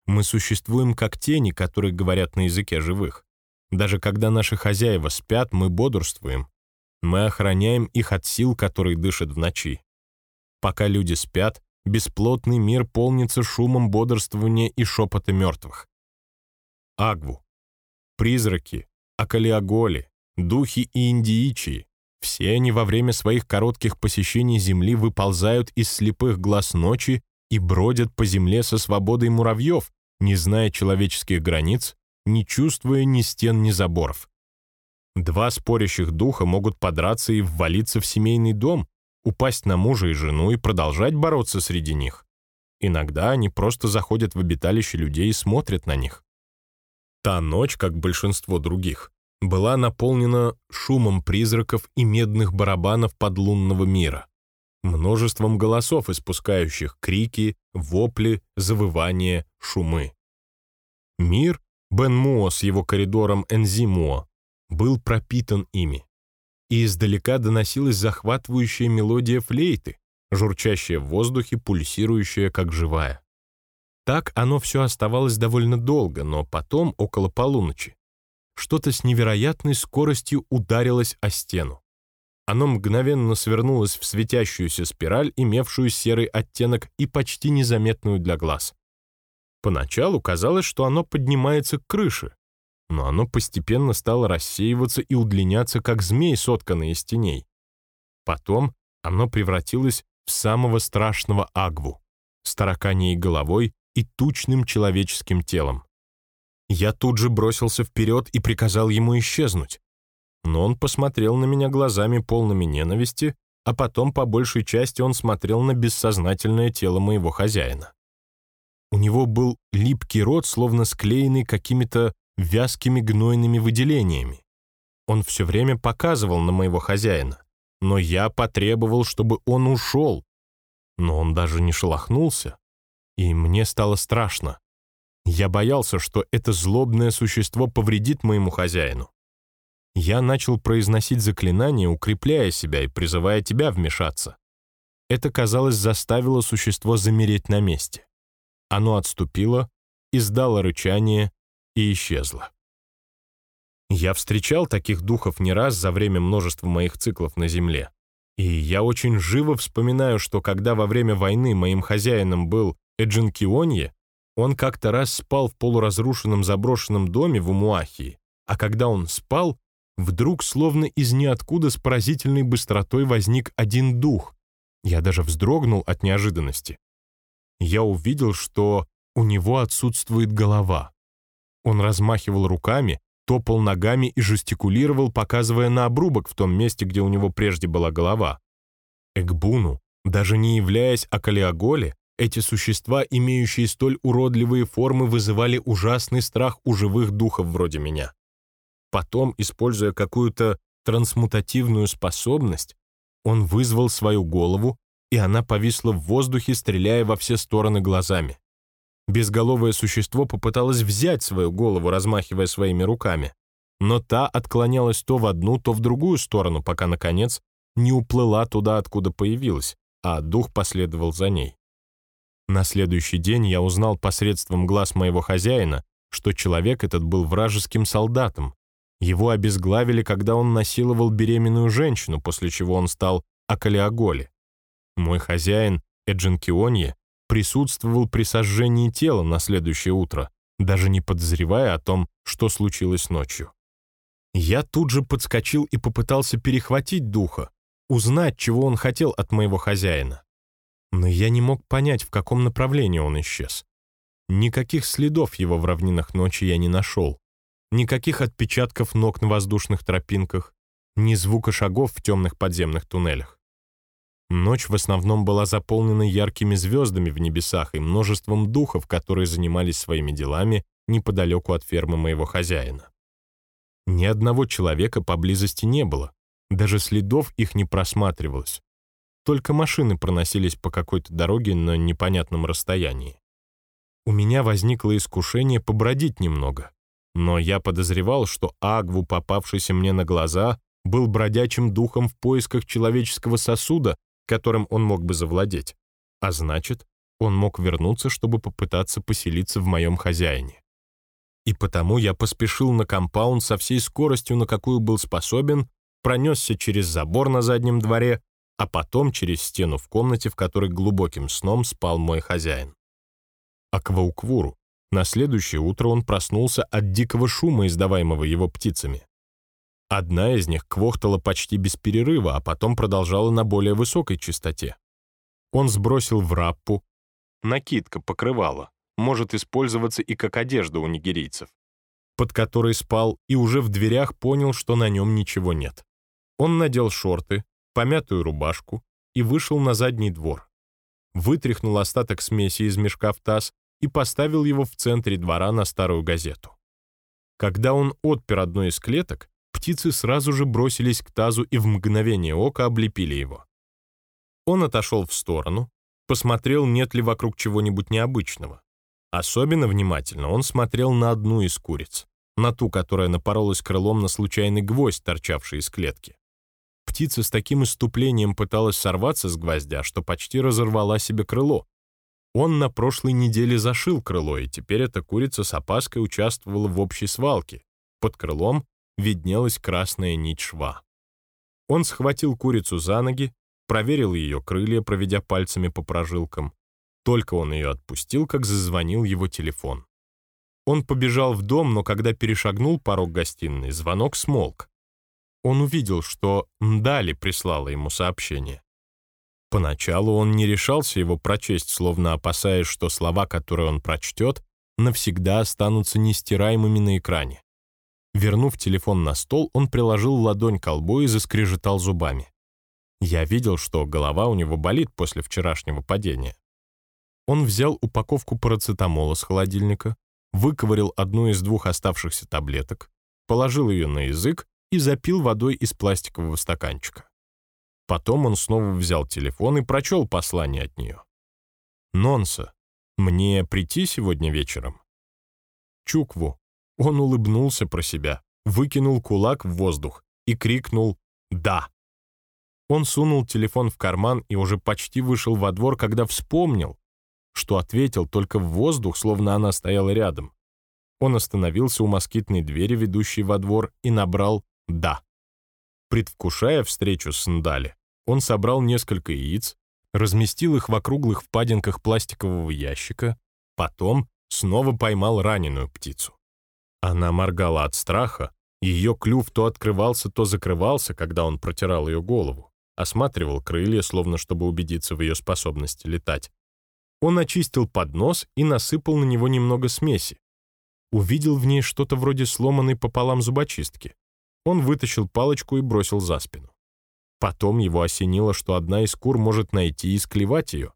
Speaker 1: Мы существуем как тени, которые говорят на языке живых. Даже когда наши хозяева спят, мы бодрствуем. Мы охраняем их от сил, которые дышат в ночи. Пока люди спят, бесплотный мир полнится шумом бодрствования и шепота мертвых. Агву. Призраки, Акалиоголи, духи и индиичи, все они во время своих коротких посещений Земли выползают из слепых глаз ночи и бродят по земле со свободой муравьев, не зная человеческих границ, не чувствуя ни стен, ни заборов. Два спорящих духа могут подраться и ввалиться в семейный дом, упасть на мужа и жену и продолжать бороться среди них. Иногда они просто заходят в обиталище людей и смотрят на них. Та ночь, как большинство других, была наполнена шумом призраков и медных барабанов подлунного мира, множеством голосов, испускающих крики, вопли, завывания, шумы. Мир, Бен-Муо с его коридором Энзи-Муо, был пропитан ими. И издалека доносилась захватывающая мелодия флейты, журчащая в воздухе, пульсирующая, как живая. Так оно все оставалось довольно долго, но потом, около полуночи, что-то с невероятной скоростью ударилось о стену. Оно мгновенно свернулось в светящуюся спираль, имевшую серый оттенок и почти незаметную для глаз. Поначалу казалось, что оно поднимается к крыше, но оно постепенно стало рассеиваться и удлиняться, как змей, сотканный из теней. Потом оно превратилось в самого страшного агву, с тараканьей головой и тучным человеческим телом. Я тут же бросился вперед и приказал ему исчезнуть. Но он посмотрел на меня глазами полными ненависти, а потом по большей части он смотрел на бессознательное тело моего хозяина. У него был липкий рот, словно склеенный какими-то вязкими гнойными выделениями. Он все время показывал на моего хозяина, но я потребовал, чтобы он ушел. Но он даже не шелохнулся и мне стало страшно. Я боялся, что это злобное существо повредит моему хозяину. Я начал произносить заклинания, укрепляя себя и призывая тебя вмешаться. Это, казалось, заставило существо замереть на месте. Оно отступило, издало рычание и исчезло. Я встречал таких духов не раз за время множества моих циклов на Земле. И я очень живо вспоминаю, что когда во время войны моим хозяином был Эджинкионье, он как-то раз спал в полуразрушенном заброшенном доме в Умуахии, а когда он спал, вдруг словно из ниоткуда с поразительной быстротой возник один дух. Я даже вздрогнул от неожиданности. Я увидел, что у него отсутствует голова. Он размахивал руками, топал ногами и жестикулировал, показывая на обрубок в том месте, где у него прежде была голова. Экбуну, даже не являясь Акалиоголе, эти существа, имеющие столь уродливые формы, вызывали ужасный страх у живых духов вроде меня. Потом, используя какую-то трансмутативную способность, он вызвал свою голову, и она повисла в воздухе, стреляя во все стороны глазами. Безголовое существо попыталось взять свою голову, размахивая своими руками, но та отклонялась то в одну, то в другую сторону, пока, наконец, не уплыла туда, откуда появилась, а дух последовал за ней. На следующий день я узнал посредством глаз моего хозяина, что человек этот был вражеским солдатом. Его обезглавили, когда он насиловал беременную женщину, после чего он стал Акалиоголи. Мой хозяин, Эджинкионье, присутствовал при сожжении тела на следующее утро, даже не подозревая о том, что случилось ночью. Я тут же подскочил и попытался перехватить духа, узнать, чего он хотел от моего хозяина но я не мог понять, в каком направлении он исчез. Никаких следов его в равнинах ночи я не нашел. Никаких отпечатков ног на воздушных тропинках, ни звука шагов в темных подземных туннелях. Ночь в основном была заполнена яркими звездами в небесах и множеством духов, которые занимались своими делами неподалеку от фермы моего хозяина. Ни одного человека поблизости не было, даже следов их не просматривалось. Только машины проносились по какой-то дороге на непонятном расстоянии. У меня возникло искушение побродить немного, Но я подозревал, что Агву, попавшийся мне на глаза, был бродячим духом в поисках человеческого сосуда, которым он мог бы завладеть. А значит, он мог вернуться, чтобы попытаться поселиться в моем хозяине. И потому я поспешил на компаунд со всей скоростью, на какую был способен, пронесся через забор на заднем дворе, а потом через стену в комнате, в которой глубоким сном спал мой хозяин. А Квауквуру на следующее утро он проснулся от дикого шума, издаваемого его птицами. Одна из них квохтала почти без перерыва, а потом продолжала на более высокой частоте. Он сбросил в раппу. Накидка покрывала, может использоваться и как одежда у нигерийцев, под которой спал и уже в дверях понял, что на нем ничего нет. Он надел шорты, помятую рубашку и вышел на задний двор. Вытряхнул остаток смеси из мешка в таз и поставил его в центре двора на старую газету. Когда он отпер одну из клеток, птицы сразу же бросились к тазу и в мгновение ока облепили его. Он отошел в сторону, посмотрел, нет ли вокруг чего-нибудь необычного. Особенно внимательно он смотрел на одну из куриц, на ту, которая напоролась крылом на случайный гвоздь, торчавший из клетки. Птица с таким иступлением пыталась сорваться с гвоздя, что почти разорвала себе крыло, он на прошлой неделе зашил крыло, и теперь эта курица с опаской участвовала в общей свалке. Под крылом виднелась красная нить шва. Он схватил курицу за ноги, проверил ее крылья, проведя пальцами по прожилкам. Только он ее отпустил, как зазвонил его телефон. Он побежал в дом, но когда перешагнул порог гостиной, звонок смолк. Он увидел, что Мдали прислала ему сообщение. Поначалу он не решался его прочесть, словно опасаясь, что слова, которые он прочтет, навсегда останутся нестираемыми на экране. Вернув телефон на стол, он приложил ладонь к колбу и заскрежетал зубами. Я видел, что голова у него болит после вчерашнего падения. Он взял упаковку парацетамола с холодильника, выковырил одну из двух оставшихся таблеток, положил ее на язык и запил водой из пластикового стаканчика. Потом он снова взял телефон и прочел послание от нее. «Нонса, мне прийти сегодня вечером?» Чукву. Он улыбнулся про себя, выкинул кулак в воздух и крикнул «Да!». Он сунул телефон в карман и уже почти вышел во двор, когда вспомнил, что ответил только в воздух, словно она стояла рядом. Он остановился у москитной двери, ведущей во двор, и набрал «Да». Предвкушая встречу с Ндали, он собрал несколько яиц, разместил их в округлых впадинках пластикового ящика, потом снова поймал раненую птицу. Она моргала от страха, ее клюв то открывался, то закрывался, когда он протирал ее голову, осматривал крылья, словно чтобы убедиться в ее способности летать. Он очистил поднос и насыпал на него немного смеси. Увидел в ней что-то вроде сломанной пополам зубочистки. Он вытащил палочку и бросил за спину. Потом его осенило, что одна из кур может найти и склевать ее.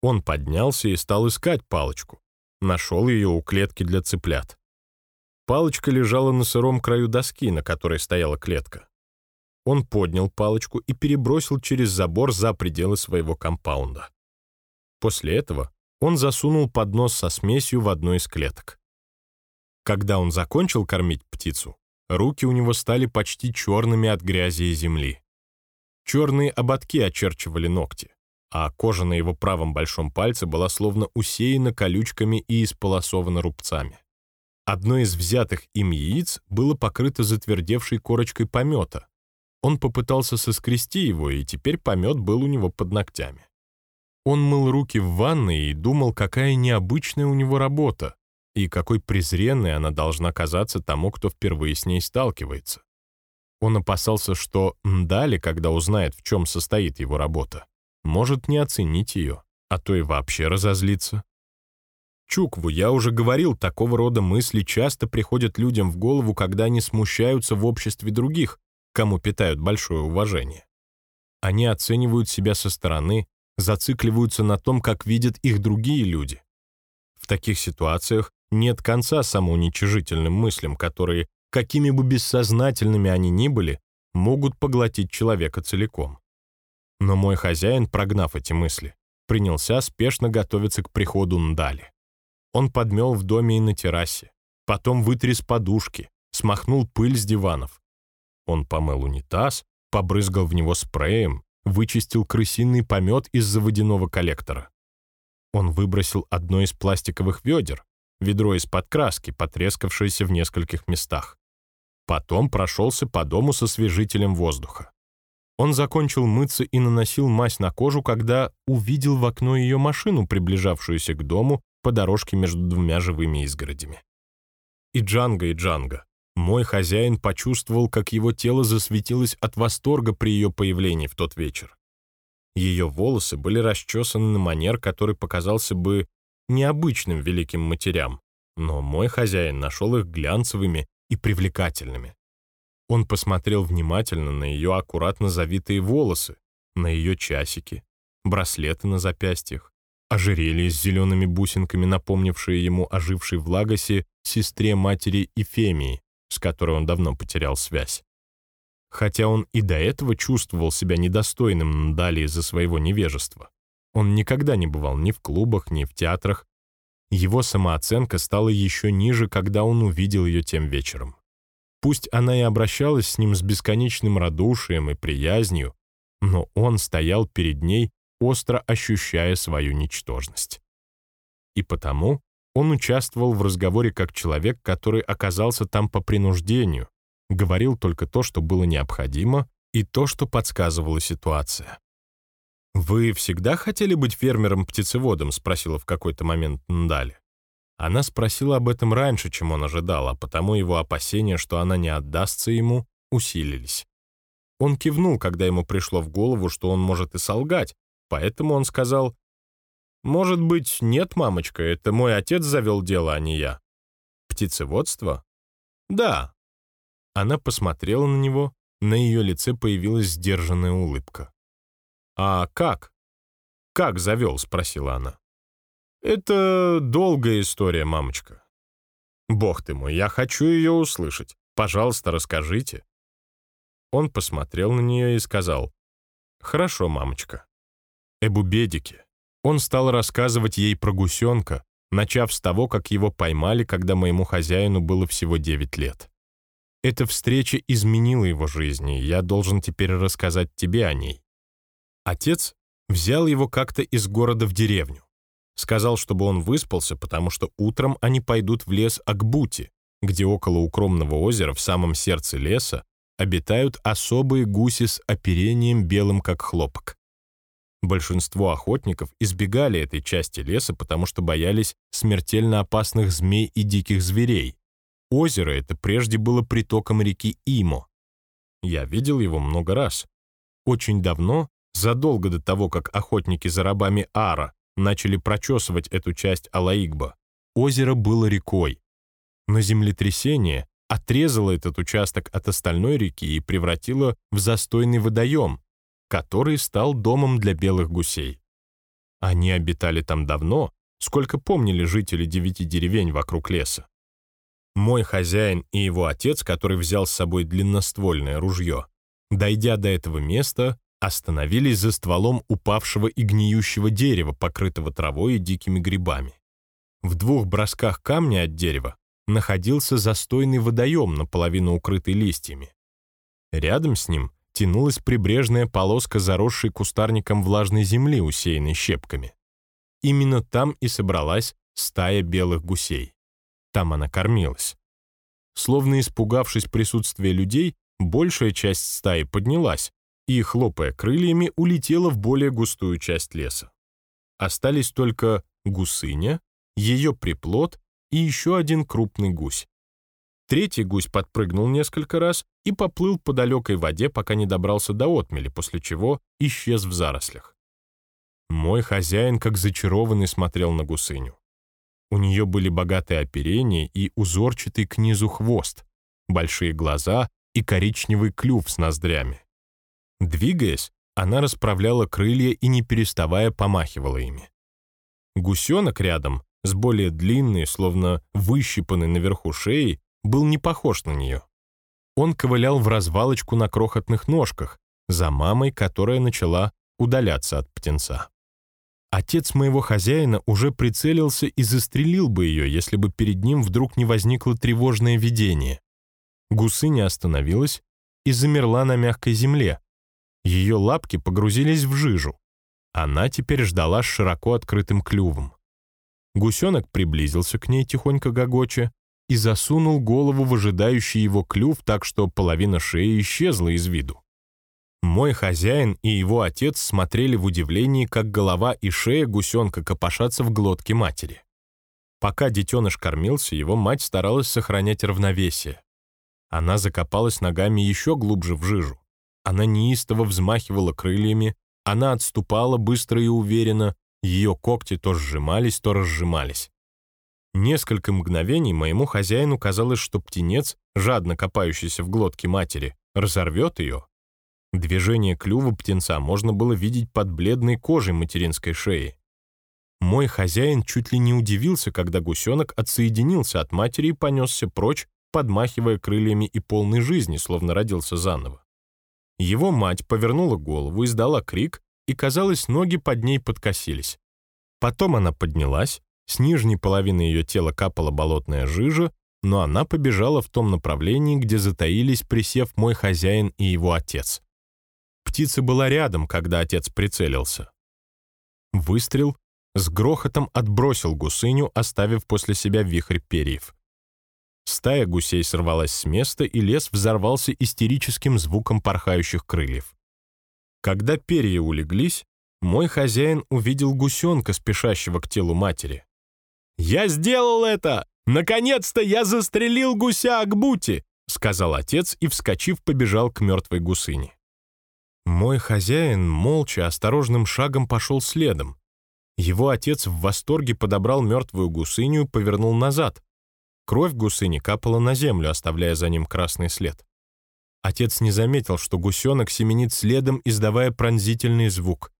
Speaker 1: Он поднялся и стал искать палочку. Нашел ее у клетки для цыплят. Палочка лежала на сыром краю доски, на которой стояла клетка. Он поднял палочку и перебросил через забор за пределы своего компаунда. После этого он засунул поднос со смесью в одну из клеток. Когда он закончил кормить птицу, руки у него стали почти черными от грязи и земли. Черные ободки очерчивали ногти, а кожа на его правом большом пальце была словно усеяна колючками и исполосована рубцами. Одно из взятых им яиц было покрыто затвердевшей корочкой помета. Он попытался соскрести его, и теперь помет был у него под ногтями. Он мыл руки в ванной и думал, какая необычная у него работа, и какой презренной она должна казаться тому, кто впервые с ней сталкивается. Он опасался, что Мдали, когда узнает, в чем состоит его работа, может не оценить ее, а то и вообще разозлиться. Чукву, я уже говорил, такого рода мысли часто приходят людям в голову, когда они смущаются в обществе других, кому питают большое уважение. Они оценивают себя со стороны, зацикливаются на том, как видят их другие люди. В таких ситуациях нет конца самоуничижительным мыслям, которые какими бы бессознательными они ни были, могут поглотить человека целиком. Но мой хозяин, прогнав эти мысли, принялся спешно готовиться к приходу Ндали. Он подмел в доме и на террасе, потом вытряс подушки, смахнул пыль с диванов. Он помыл унитаз, побрызгал в него спреем, вычистил крысиный помет из-за водяного коллектора. Он выбросил одно из пластиковых ведер, ведро из-под краски, потрескавшееся в нескольких местах. Потом прошелся по дому со освежителем воздуха. Он закончил мыться и наносил мазь на кожу, когда увидел в окно ее машину, приближавшуюся к дому по дорожке между двумя живыми изгородями. И Джанга, и Джанга. Мой хозяин почувствовал, как его тело засветилось от восторга при ее появлении в тот вечер. Ее волосы были расчесаны на манер, который показался бы необычным великим матерям, но мой хозяин нашел их глянцевыми и привлекательными. Он посмотрел внимательно на ее аккуратно завитые волосы, на ее часики, браслеты на запястьях, ожерелье с зелеными бусинками, напомнившие ему ожившей в Лагосе сестре матери Ефемии, с которой он давно потерял связь. Хотя он и до этого чувствовал себя недостойным Ндали из-за своего невежества. Он никогда не бывал ни в клубах, ни в театрах. Его самооценка стала еще ниже, когда он увидел ее тем вечером. Пусть она и обращалась с ним с бесконечным радушием и приязнью, но он стоял перед ней, остро ощущая свою ничтожность. И потому он участвовал в разговоре как человек, который оказался там по принуждению, говорил только то, что было необходимо, и то, что подсказывала ситуация. «Вы всегда хотели быть фермером-птицеводом?» — спросила в какой-то момент Ндали. Она спросила об этом раньше, чем он ожидал, а потому его опасения, что она не отдастся ему, усилились. Он кивнул, когда ему пришло в голову, что он может и солгать, поэтому он сказал, «Может быть, нет, мамочка, это мой отец завел дело, а не я». «Птицеводство?» «Да». Она посмотрела на него, на ее лице появилась сдержанная улыбка. «А как?» «Как завел?» — спросила она. «Это долгая история, мамочка». «Бог ты мой, я хочу ее услышать. Пожалуйста, расскажите». Он посмотрел на нее и сказал, «Хорошо, мамочка». Эбубедики. Он стал рассказывать ей про гусенка, начав с того, как его поймали, когда моему хозяину было всего 9 лет. Эта встреча изменила его жизнь, и я должен теперь рассказать тебе о ней. Отец взял его как-то из города в деревню. Сказал, чтобы он выспался, потому что утром они пойдут в лес Акбути, где около укромного озера в самом сердце леса обитают особые гуси с оперением белым как хлопок. Большинство охотников избегали этой части леса, потому что боялись смертельно опасных змей и диких зверей. Озеро это прежде было притоком реки Имо. Я видел его много раз. Очень давно задолго до того, как охотники за рабами Ара начали прочесывать эту часть Алаигба, озеро было рекой. Но землетрясение отрезало этот участок от остальной реки и превратило в застойный водоем, который стал домом для белых гусей. Они обитали там давно, сколько помнили жители девяти деревень вокруг леса. Мой хозяин и его отец, который взял с собой длинноствольное ружье, дойдя до этого места, остановились за стволом упавшего и гниющего дерева, покрытого травой и дикими грибами. В двух бросках камня от дерева находился застойный водоем, наполовину укрытый листьями. Рядом с ним тянулась прибрежная полоска, заросшей кустарником влажной земли, усеянной щепками. Именно там и собралась стая белых гусей. Там она кормилась. Словно испугавшись присутствия людей, большая часть стаи поднялась, и, хлопая крыльями, улетела в более густую часть леса. Остались только гусыня, ее приплод и еще один крупный гусь. Третий гусь подпрыгнул несколько раз и поплыл по далекой воде, пока не добрался до отмели, после чего исчез в зарослях. Мой хозяин, как зачарованный, смотрел на гусыню. У нее были богатые оперения и узорчатый к низу хвост, большие глаза и коричневый клюв с ноздрями. Двигаясь, она расправляла крылья и не переставая помахивала ими. Гусенок рядом, с более длинной, словно выщипанной наверху шеей, был не похож на нее. Он ковылял в развалочку на крохотных ножках, за мамой, которая начала удаляться от птенца. Отец моего хозяина уже прицелился и застрелил бы ее, если бы перед ним вдруг не возникло тревожное видение. Гусыня остановилась и замерла на мягкой земле. Ее лапки погрузились в жижу. Она теперь ждала с широко открытым клювом. Гусенок приблизился к ней тихонько гогоча и засунул голову в ожидающий его клюв так, что половина шеи исчезла из виду. Мой хозяин и его отец смотрели в удивлении, как голова и шея гусенка копошатся в глотке матери. Пока детеныш кормился, его мать старалась сохранять равновесие. Она закопалась ногами еще глубже в жижу. Она неистово взмахивала крыльями, она отступала быстро и уверенно, ее когти то сжимались, то разжимались. Несколько мгновений моему хозяину казалось, что птенец, жадно копающийся в глотке матери, разорвет ее. Движение клюва птенца можно было видеть под бледной кожей материнской шеи. Мой хозяин чуть ли не удивился, когда гусенок отсоединился от матери и понесся прочь, подмахивая крыльями и полной жизни, словно родился заново. Его мать повернула голову, издала крик, и, казалось, ноги под ней подкосились. Потом она поднялась, с нижней половины ее тела капала болотная жижа, но она побежала в том направлении, где затаились, присев мой хозяин и его отец. Птица была рядом, когда отец прицелился. Выстрел с грохотом отбросил гусыню, оставив после себя вихрь перьев. Стая гусей сорвалась с места, и лес взорвался истерическим звуком порхающих крыльев. Когда перья улеглись, мой хозяин увидел гусенка, спешащего к телу матери. «Я сделал это! Наконец-то я застрелил гуся Акбути!» сказал отец и, вскочив, побежал к мертвой гусыне. Мой хозяин молча, осторожным шагом пошел следом. Его отец в восторге подобрал мертвую гусыню и повернул назад. Кровь гусыни капала на землю, оставляя за ним красный след. Отец не заметил, что гусенок семенит следом, издавая пронзительный звук.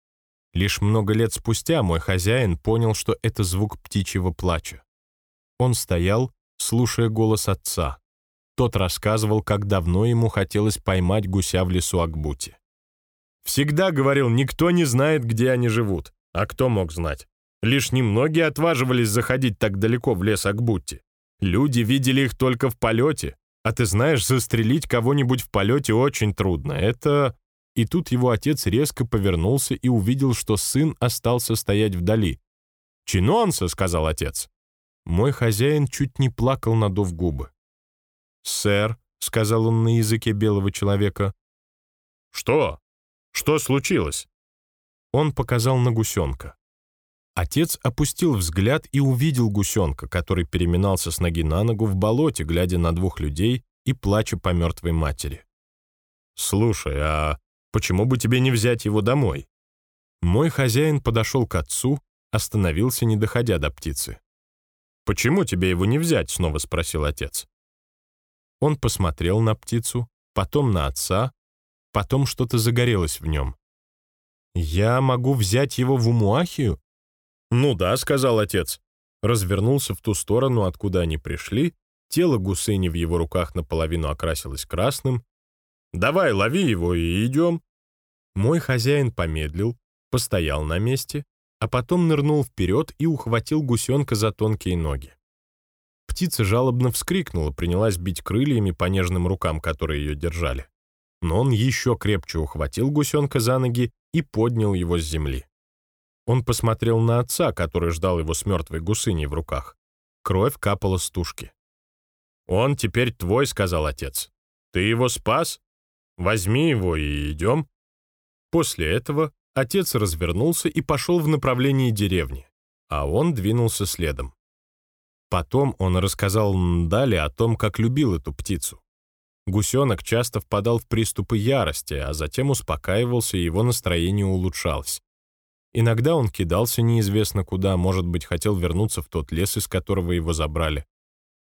Speaker 1: Лишь много лет спустя мой хозяин понял, что это звук птичьего плача. Он стоял, слушая голос отца. Тот рассказывал, как давно ему хотелось поймать гуся в лесу Акбути. «Всегда говорил, никто не знает, где они живут. А кто мог знать? Лишь немногие отваживались заходить так далеко в лес Акбути. Люди видели их только в полете. А ты знаешь, застрелить кого-нибудь в полете очень трудно. Это и тут его отец резко повернулся и увидел, что сын остался стоять вдали. «Чинонса», — сказал отец. Мой хозяин чуть не плакал, надув губы. «Сэр», — сказал он на языке белого человека. «Что? Что случилось?» Он показал на гусенка. Отец опустил взгляд и увидел гусенка, который переминался с ноги на ногу в болоте, глядя на двух людей и плача по мертвой матери. «Слушай, а Почему бы тебе не взять его домой?» Мой хозяин подошел к отцу, остановился, не доходя до птицы. «Почему тебе его не взять?» — снова спросил отец. Он посмотрел на птицу, потом на отца, потом что-то загорелось в нем. «Я могу взять его в Умуахию?» «Ну да», — сказал отец. Развернулся в ту сторону, откуда они пришли, тело гусыни в его руках наполовину окрасилось красным, Давай, лови его и идем». Мой хозяин помедлил, постоял на месте, а потом нырнул вперед и ухватил гусенка за тонкие ноги. Птица жалобно вскрикнула, принялась бить крыльями по нежным рукам, которые ее держали. Но он еще крепче ухватил гусенка за ноги и поднял его с земли. Он посмотрел на отца, который ждал его с мертвой гусыней в руках. Кровь капала с тушки. «Он теперь твой», — сказал отец. «Ты его спас, Возьми его и идем». После этого отец развернулся и пошел в направлении деревни, а он двинулся следом. Потом он рассказал Ндале о том, как любил эту птицу. Гусенок часто впадал в приступы ярости, а затем успокаивался, и его настроение улучшалось. Иногда он кидался неизвестно куда, может быть, хотел вернуться в тот лес, из которого его забрали.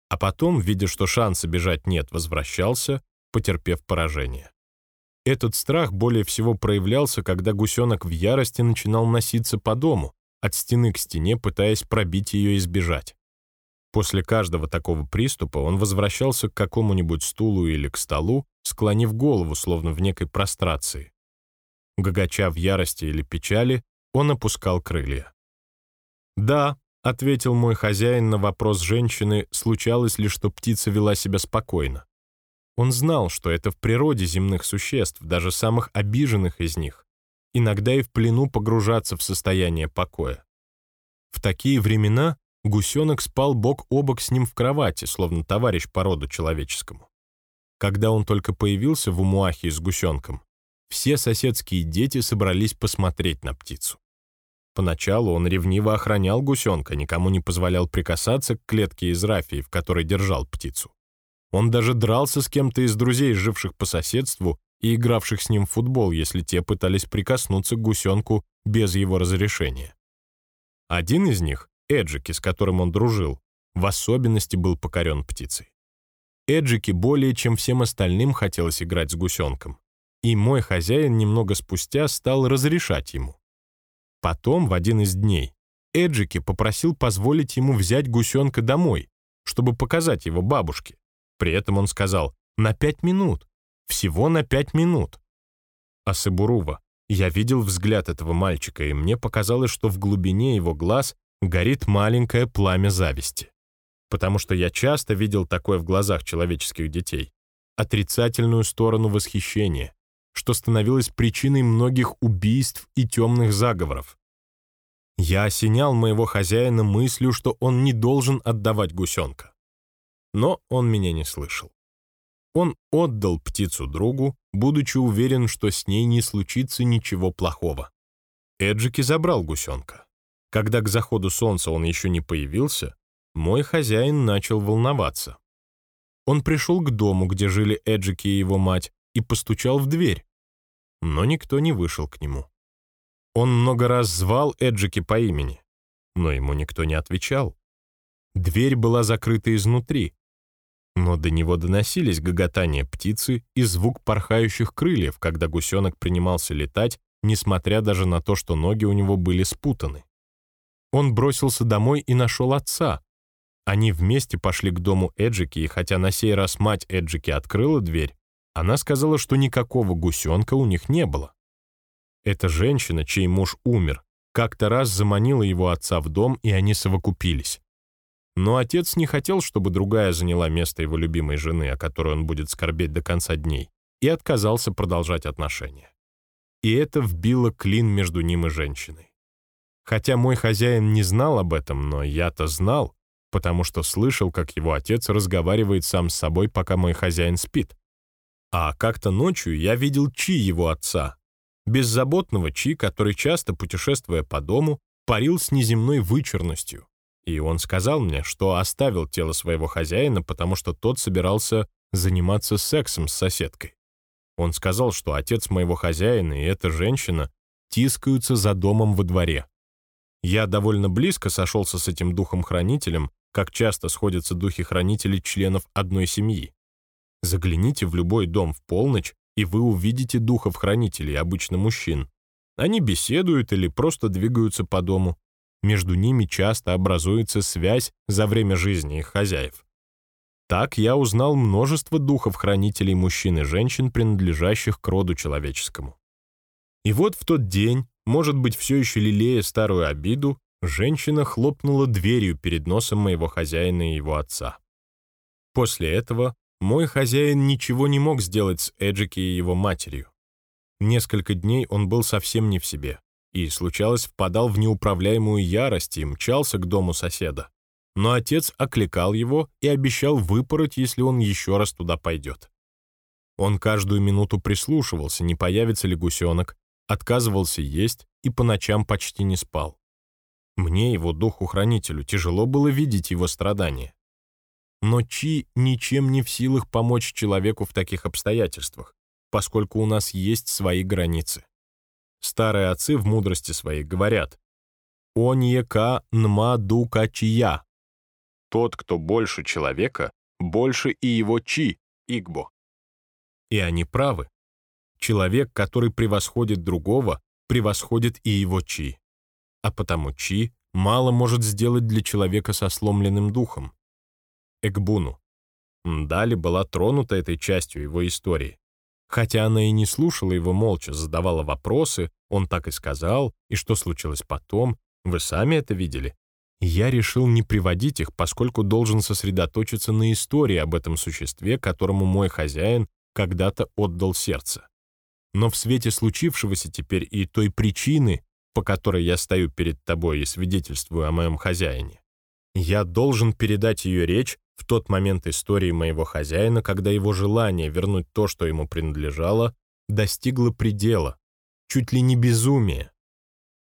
Speaker 1: А потом, видя, что шанса бежать нет, возвращался, потерпев поражение. Этот страх более всего проявлялся, когда гусенок в ярости начинал носиться по дому, от стены к стене, пытаясь пробить ее и сбежать. После каждого такого приступа он возвращался к какому-нибудь стулу или к столу, склонив голову, словно в некой прострации. Гагача в ярости или печали, он опускал крылья. Да, ответил мой хозяин на вопрос женщины, случалось ли, что птица вела себя спокойно. Он знал, что это в природе земных существ, даже самых обиженных из них, иногда и в плену погружаться в состояние покоя. В такие времена гусенок спал бок о бок с ним в кровати, словно товарищ по роду человеческому. Когда он только появился в Умуахе с гусенком, все соседские дети собрались посмотреть на птицу. Поначалу он ревниво охранял гусенка, никому не позволял прикасаться к клетке из рафии, в которой держал птицу. Он даже дрался с кем-то из друзей, живших по соседству и игравших с ним в футбол, если те пытались прикоснуться к гусенку без его разрешения. Один из них, Эджики, с которым он дружил, в особенности был покорен птицей. Эджики более чем всем остальным хотелось играть с гусенком, и мой хозяин немного спустя стал разрешать ему. Потом, в один из дней, Эджики попросил позволить ему взять гусенка домой, чтобы показать его бабушке. При этом он сказал «на пять минут». Всего на пять минут. А Сабурува, я видел взгляд этого мальчика, и мне показалось, что в глубине его глаз горит маленькое пламя зависти. Потому что я часто видел такое в глазах человеческих детей. Отрицательную сторону восхищения, что становилось причиной многих убийств и темных заговоров. Я осенял моего хозяина мыслью, что он не должен отдавать гусенка. Но он меня не слышал. Он отдал птицу другу, будучи уверен, что с ней не случится ничего плохого. Эджики забрал гусенка. Когда к заходу солнца он еще не появился, мой хозяин начал волноваться. Он пришел к дому, где жили Эджики и его мать, и постучал в дверь. Но никто не вышел к нему. Он много раз звал Эджики по имени, но ему никто не отвечал. Дверь была закрыта изнутри, но до него доносились гоготание птицы и звук порхающих крыльев, когда гусенок принимался летать, несмотря даже на то, что ноги у него были спутаны. Он бросился домой и нашел отца. Они вместе пошли к дому Эджики, и хотя на сей раз мать Эджики открыла дверь, она сказала, что никакого гусенка у них не было. Эта женщина, чей муж умер, как-то раз заманила его отца в дом, и они совокупились. Но отец не хотел, чтобы другая заняла место его любимой жены, о которой он будет скорбеть до конца дней, и отказался продолжать отношения. И это вбило клин между ним и женщиной. Хотя мой хозяин не знал об этом, но я-то знал, потому что слышал, как его отец разговаривает сам с собой, пока мой хозяин спит. А как-то ночью я видел Чи его отца, беззаботного Чи, который часто, путешествуя по дому, парил с неземной вычурностью, и он сказал мне, что оставил тело своего хозяина, потому что тот собирался заниматься сексом с соседкой. Он сказал, что отец моего хозяина и эта женщина тискаются за домом во дворе. Я довольно близко сошелся с этим духом-хранителем, как часто сходятся духи-хранителей членов одной семьи. Загляните в любой дом в полночь, и вы увидите духов-хранителей, обычно мужчин. Они беседуют или просто двигаются по дому между ними часто образуется связь за время жизни их хозяев. Так я узнал множество духов-хранителей мужчин и женщин, принадлежащих к роду человеческому. И вот в тот день, может быть, все еще лелея старую обиду, женщина хлопнула дверью перед носом моего хозяина и его отца. После этого мой хозяин ничего не мог сделать с Эджики и его матерью. Несколько дней он был совсем не в себе и, случалось, впадал в неуправляемую ярость и мчался к дому соседа. Но отец окликал его и обещал выпороть, если он еще раз туда пойдет. Он каждую минуту прислушивался, не появится ли гусенок, отказывался есть и по ночам почти не спал. Мне, его духу-хранителю, тяжело было видеть его страдания. Но Чи ничем не в силах помочь человеку в таких обстоятельствах, поскольку у нас есть свои границы. Старые отцы в мудрости своей говорят «Оньека нма дука чия». Тот, кто больше человека, больше и его чи, игбо. И они правы. Человек, который превосходит другого, превосходит и его чи. А потому чи мало может сделать для человека со сломленным духом. Экбуну. Дали была тронута этой частью его истории. Хотя она и не слушала его молча, задавала вопросы, он так и сказал, и что случилось потом, вы сами это видели, Я решил не приводить их, поскольку должен сосредоточиться на истории об этом существе, которому мой хозяин когда-то отдал сердце. Но в свете случившегося теперь и той причины, по которой я стою перед тобой и свидетельствую о моем хозяине, я должен передать ее речь в тот момент истории моего хозяина, когда его желание вернуть то, что ему принадлежало, достигло предела, чуть ли не безумия.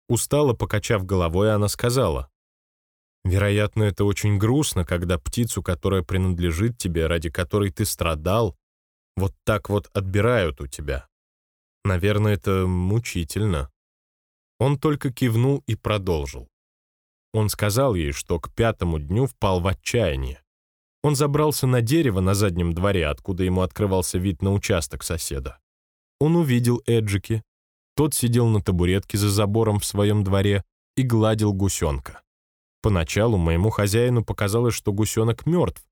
Speaker 1: Устало покачав головой, она сказала, «Вероятно, это очень грустно, когда птицу, которая принадлежит тебе, ради которой ты страдал, вот так вот отбирают у тебя. Наверное, это мучительно». Он только кивнул и продолжил. Он сказал ей, что к пятому дню впал в отчаяние. Он забрался на дерево на заднем дворе, откуда ему открывался вид на участок соседа. Он увидел Эджики. Тот сидел на табуретке за забором в своем дворе и гладил гусенка. Поначалу моему хозяину показалось, что гусенок мертв,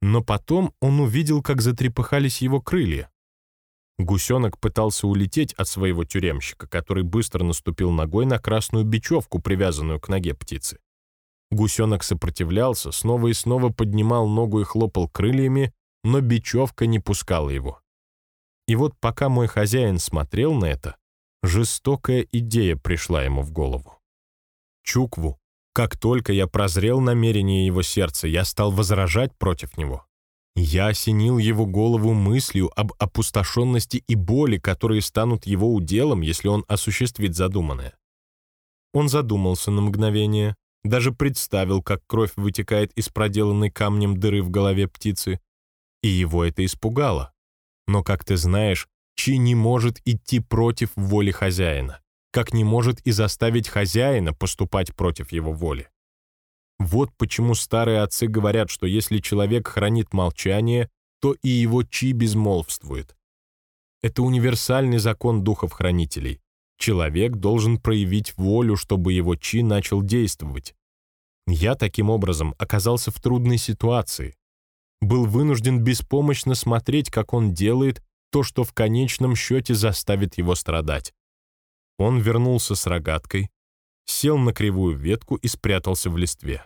Speaker 1: но потом он увидел, как затрепыхались его крылья. Гусенок пытался улететь от своего тюремщика, который быстро наступил ногой на красную бечевку, привязанную к ноге птицы. Гусенок сопротивлялся, снова и снова поднимал ногу и хлопал крыльями, но бечевка не пускала его. И вот пока мой хозяин смотрел на это, жестокая идея пришла ему в голову. Чукву, как только я прозрел намерение его сердца, я стал возражать против него. Я осенил его голову мыслью об опустошенности и боли, которые станут его уделом, если он осуществит задуманное. Он задумался на мгновение, даже представил, как кровь вытекает из проделанной камнем дыры в голове птицы, и его это испугало. Но, как ты знаешь, Чи не может идти против воли хозяина, как не может и заставить хозяина поступать против его воли. Вот почему старые отцы говорят, что если человек хранит молчание, то и его чи безмолвствует. Это универсальный закон духов-хранителей. Человек должен проявить волю, чтобы его чи начал действовать. Я таким образом оказался в трудной ситуации. Был вынужден беспомощно смотреть, как он делает то, что в конечном счете заставит его страдать. Он вернулся с рогаткой, сел на кривую ветку и спрятался в листве.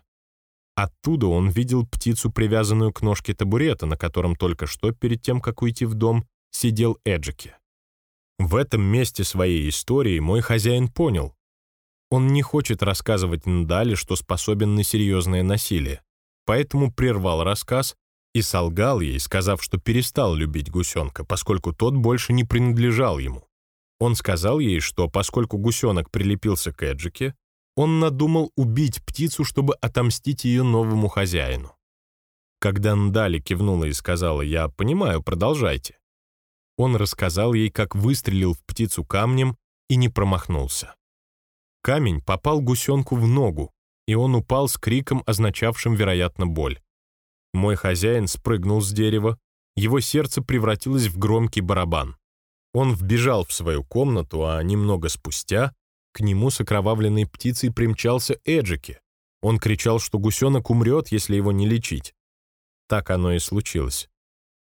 Speaker 1: Оттуда он видел птицу, привязанную к ножке табурета, на котором только что, перед тем, как уйти в дом, сидел Эджики. В этом месте своей истории мой хозяин понял. Он не хочет рассказывать Ндали, что способен на серьезное насилие, поэтому прервал рассказ и солгал ей, сказав, что перестал любить гусенка, поскольку тот больше не принадлежал ему. Он сказал ей, что поскольку гусенок прилепился к Эджике, он надумал убить птицу, чтобы отомстить ее новому хозяину. Когда Ндали кивнула и сказала «Я понимаю, продолжайте», он рассказал ей, как выстрелил в птицу камнем и не промахнулся. Камень попал гусенку в ногу, и он упал с криком, означавшим, вероятно, боль. Мой хозяин спрыгнул с дерева, его сердце превратилось в громкий барабан. Он вбежал в свою комнату, а немного спустя к нему с окровавленной птицей примчался Эджики. Он кричал, что гусенок умрет, если его не лечить. Так оно и случилось.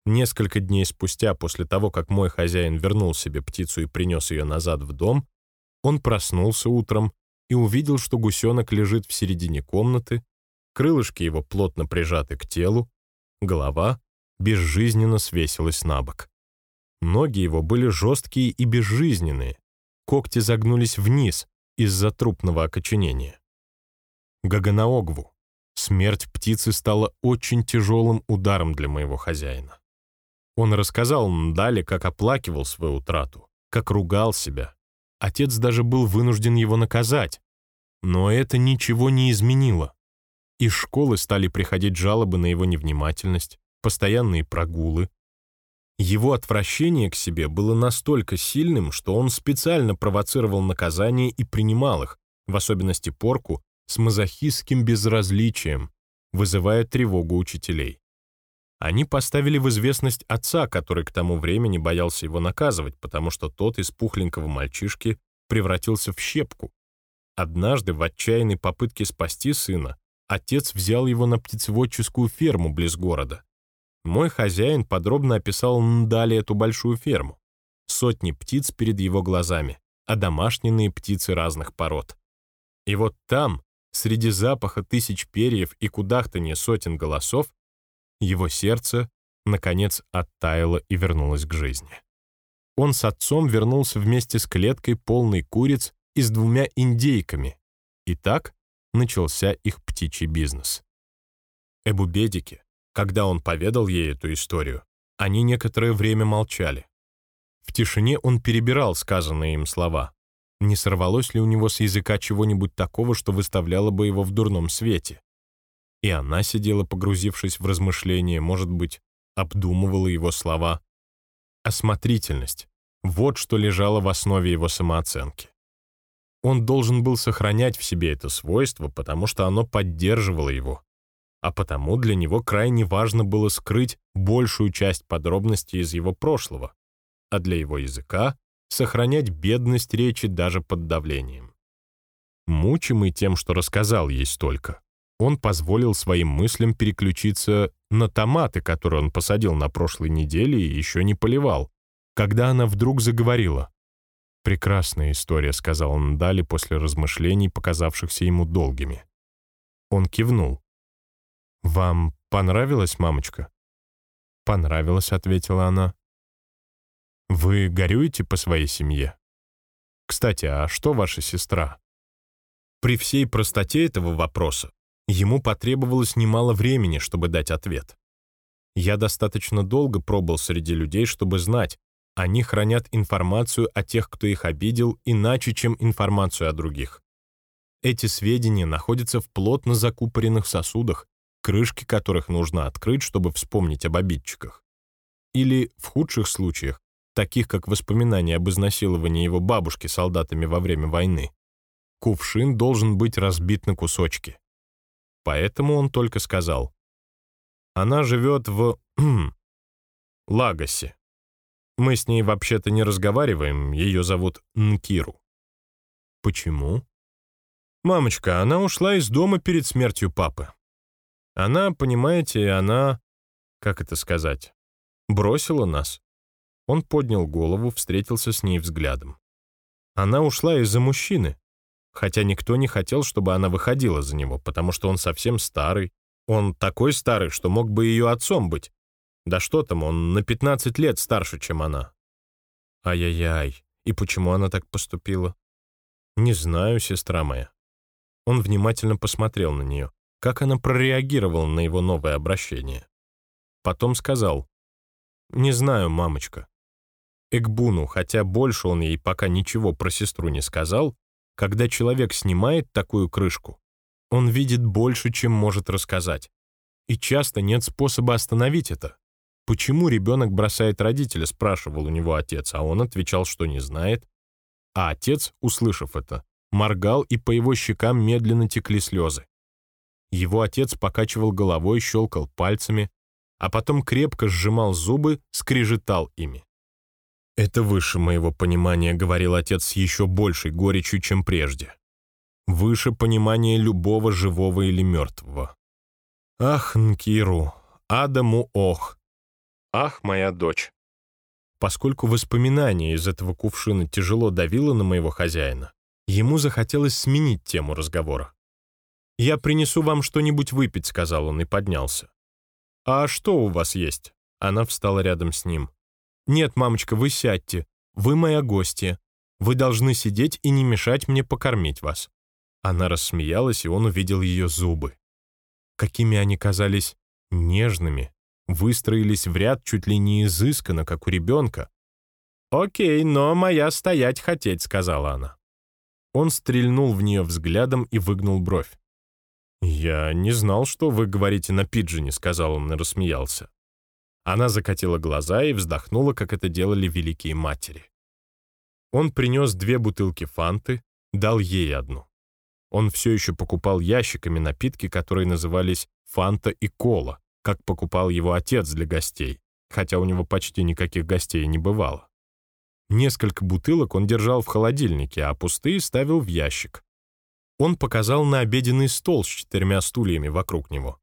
Speaker 1: Несколько дней спустя, после того, как мой хозяин вернул себе птицу и принес ее назад в дом, он проснулся утром и увидел, что гусенок лежит в середине комнаты, крылышки его плотно прижаты к телу, голова безжизненно свесилась на бок. Ноги его были жесткие и безжизненные, когти загнулись вниз из-за трупного окоченения. Гаганаогву. Смерть птицы стала очень тяжелым ударом для моего хозяина. Он рассказал Ндале, как оплакивал свою утрату, как ругал себя. Отец даже был вынужден его наказать. Но это ничего не изменило. Из школы стали приходить жалобы на его невнимательность, постоянные прогулы. Его отвращение к себе было настолько сильным, что он специально провоцировал наказания и принимал их, в особенности порку, с мазохистским безразличием, вызывая тревогу учителей. Они поставили в известность отца, который к тому времени боялся его наказывать, потому что тот из пухленького мальчишки превратился в щепку. Однажды в отчаянной попытке спасти сына отец взял его на птицеводческую ферму близ города. Мой хозяин подробно описал Ндали эту большую ферму. Сотни птиц перед его глазами, а домашние птицы разных пород. И вот там, среди запаха тысяч перьев и кудахтанья сотен голосов, его сердце, наконец, оттаяло и вернулось к жизни. Он с отцом вернулся вместе с клеткой полной куриц и с двумя индейками, и так начался их птичий бизнес. Эбубедики, когда он поведал ей эту историю, они некоторое время молчали. В тишине он перебирал сказанные им слова. Не сорвалось ли у него с языка чего-нибудь такого, что выставляло бы его в дурном свете? И она сидела, погрузившись в размышления, может быть, обдумывала его слова. Осмотрительность — вот что лежало в основе его самооценки. Он должен был сохранять в себе это свойство, потому что оно поддерживало его, а потому для него крайне важно было скрыть большую часть подробностей из его прошлого, а для его языка — сохранять бедность речи даже под давлением. Мучимый тем, что рассказал ей столько, он позволил своим мыслям переключиться на томаты, которые он посадил на прошлой неделе и еще не поливал, когда она вдруг заговорила. «Прекрасная история», — сказал он Дали после размышлений, показавшихся ему долгими. Он кивнул. «Вам понравилось, мамочка?» «Понравилось», — ответила она. «Вы горюете по своей семье? Кстати, а что ваша сестра?» При всей простоте этого вопроса ему потребовалось немало времени, чтобы дать ответ. Я достаточно долго пробыл среди людей, чтобы знать, они хранят информацию о тех, кто их обидел, иначе, чем информацию о других. Эти сведения находятся в плотно закупоренных сосудах, крышки которых нужно открыть, чтобы вспомнить об обидчиках. Или, в худших случаях, таких как воспоминания об изнасиловании его бабушки солдатами во время войны, кувшин должен быть разбит на кусочки. Поэтому он только сказал. Она живет в... Лагосе. Мы с ней вообще-то не разговариваем, ее зовут Нкиру. Почему? Мамочка, она ушла из дома перед смертью папы. Она, понимаете, она... Как это сказать? Бросила нас. Он поднял голову, встретился с ней взглядом. Она ушла из-за мужчины, хотя никто не хотел, чтобы она выходила за него, потому что он совсем старый. Он такой старый, что мог бы ее отцом быть. Да что там, он на 15 лет старше, чем она. Ай-яй-яй, и почему она так поступила? Не знаю, сестра моя. Он внимательно посмотрел на нее, как она прореагировала на его новое обращение. Потом сказал, «Не знаю, мамочка». Экбуну, хотя больше он ей пока ничего про сестру не сказал, когда человек снимает такую крышку, он видит больше, чем может рассказать. И часто нет способа остановить это. Почему ребенок бросает родителя, спрашивал у него отец, а он отвечал, что не знает. А отец, услышав это, моргал, и по его щекам медленно текли слезы. Его отец покачивал головой, щелкал пальцами, а потом крепко сжимал зубы, скрежетал ими. «Это выше моего понимания», — говорил отец с еще большей горечью, чем прежде. «Выше понимания любого живого или мертвого». «Ах, Нкиру, Адаму ох, «Ах, моя дочь!» Поскольку воспоминание из этого кувшина тяжело давило на моего хозяина, ему захотелось сменить тему разговора. «Я принесу вам что-нибудь выпить», — сказал он и поднялся. «А что у вас есть?» Она встала рядом с ним. «Нет, мамочка, вы сядьте. Вы моя гостья. Вы должны сидеть и не мешать мне покормить вас». Она рассмеялась, и он увидел ее зубы. Какими они казались нежными, выстроились в ряд чуть ли не изысканно, как у ребенка. «Окей, но моя стоять хотеть», — сказала она. Он стрельнул в нее взглядом и выгнул бровь. «Я не знал, что вы говорите на пиджине», — сказал он и рассмеялся. Она закатила глаза и вздохнула, как это делали великие матери. Он принес две бутылки фанты, дал ей одну. Он все еще покупал ящиками напитки, которые назывались фанта и кола, как покупал его отец для гостей, хотя у него почти никаких гостей не бывало. Несколько бутылок он держал в холодильнике, а пустые ставил в ящик. Он показал на обеденный стол с четырьмя стульями вокруг него.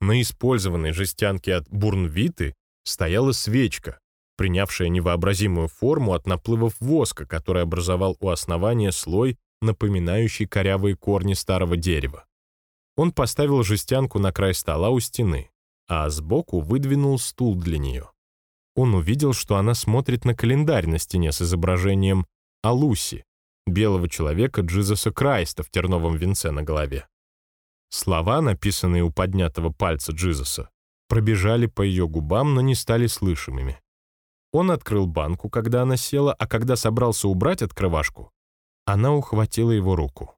Speaker 1: На использованной жестянке от Бурнвиты стояла свечка, принявшая невообразимую форму от наплывов воска, который образовал у основания слой напоминающий корявые корни старого дерева. Он поставил жестянку на край стола у стены, а сбоку выдвинул стул для нее. Он увидел, что она смотрит на календарь на стене с изображением Алуси, белого человека Джизуса Крайста в терновом венце на голове. Слова, написанные у поднятого пальца Джизуса, пробежали по ее губам, но не стали слышимыми. Он открыл банку, когда она села, а когда собрался убрать открывашку, она ухватила его руку.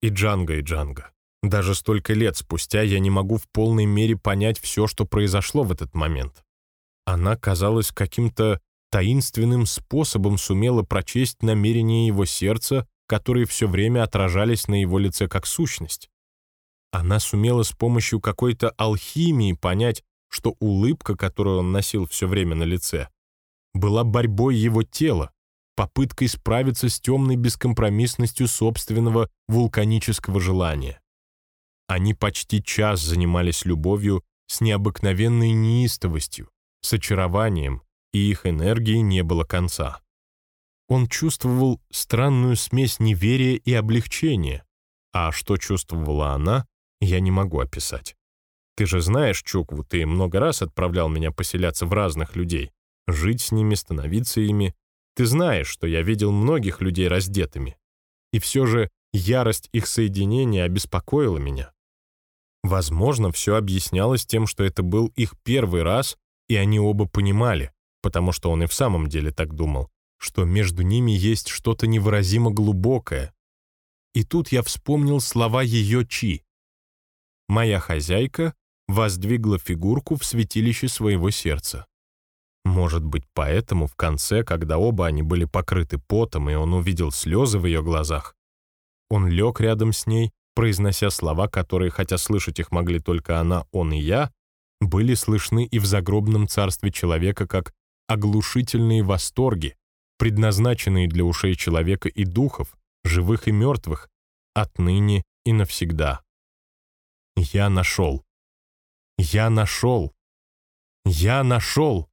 Speaker 1: И Джанга, и Джанга. Даже столько лет спустя я не могу в полной мере понять все, что произошло в этот момент. Она, казалось, каким-то таинственным способом сумела прочесть намерения его сердца, которые все время отражались на его лице как сущность. Она сумела с помощью какой-то алхимии понять, что улыбка, которую он носил все время на лице, была борьбой его тела, попыткой справиться с темной бескомпромиссностью собственного вулканического желания. Они почти час занимались любовью с необыкновенной неистовостью, с очарованием, и их энергии не было конца. Он чувствовал странную смесь неверия и облегчения, а что чувствовала она, я не могу описать. Ты же знаешь, Чукву, ты много раз отправлял меня поселяться в разных людей, жить с ними, становиться ими. Ты знаешь, что я видел многих людей раздетыми. И все же ярость их соединения обеспокоила меня. Возможно, все объяснялось тем, что это был их первый раз, и они оба понимали, потому что он и в самом деле так думал, что между ними есть что-то невыразимо глубокое. И тут я вспомнил слова ее Чи. «Моя хозяйка воздвигла фигурку в святилище своего сердца». Может быть, поэтому в конце, когда оба они были покрыты потом, и он увидел слезы в ее глазах, он лег рядом с ней произнося слова, которые, хотя слышать их могли только она, он и я, были слышны и в загробном царстве человека как оглушительные восторги, предназначенные для ушей человека и духов, живых и мертвых, отныне и навсегда. Я нашел. Я нашел. Я нашел.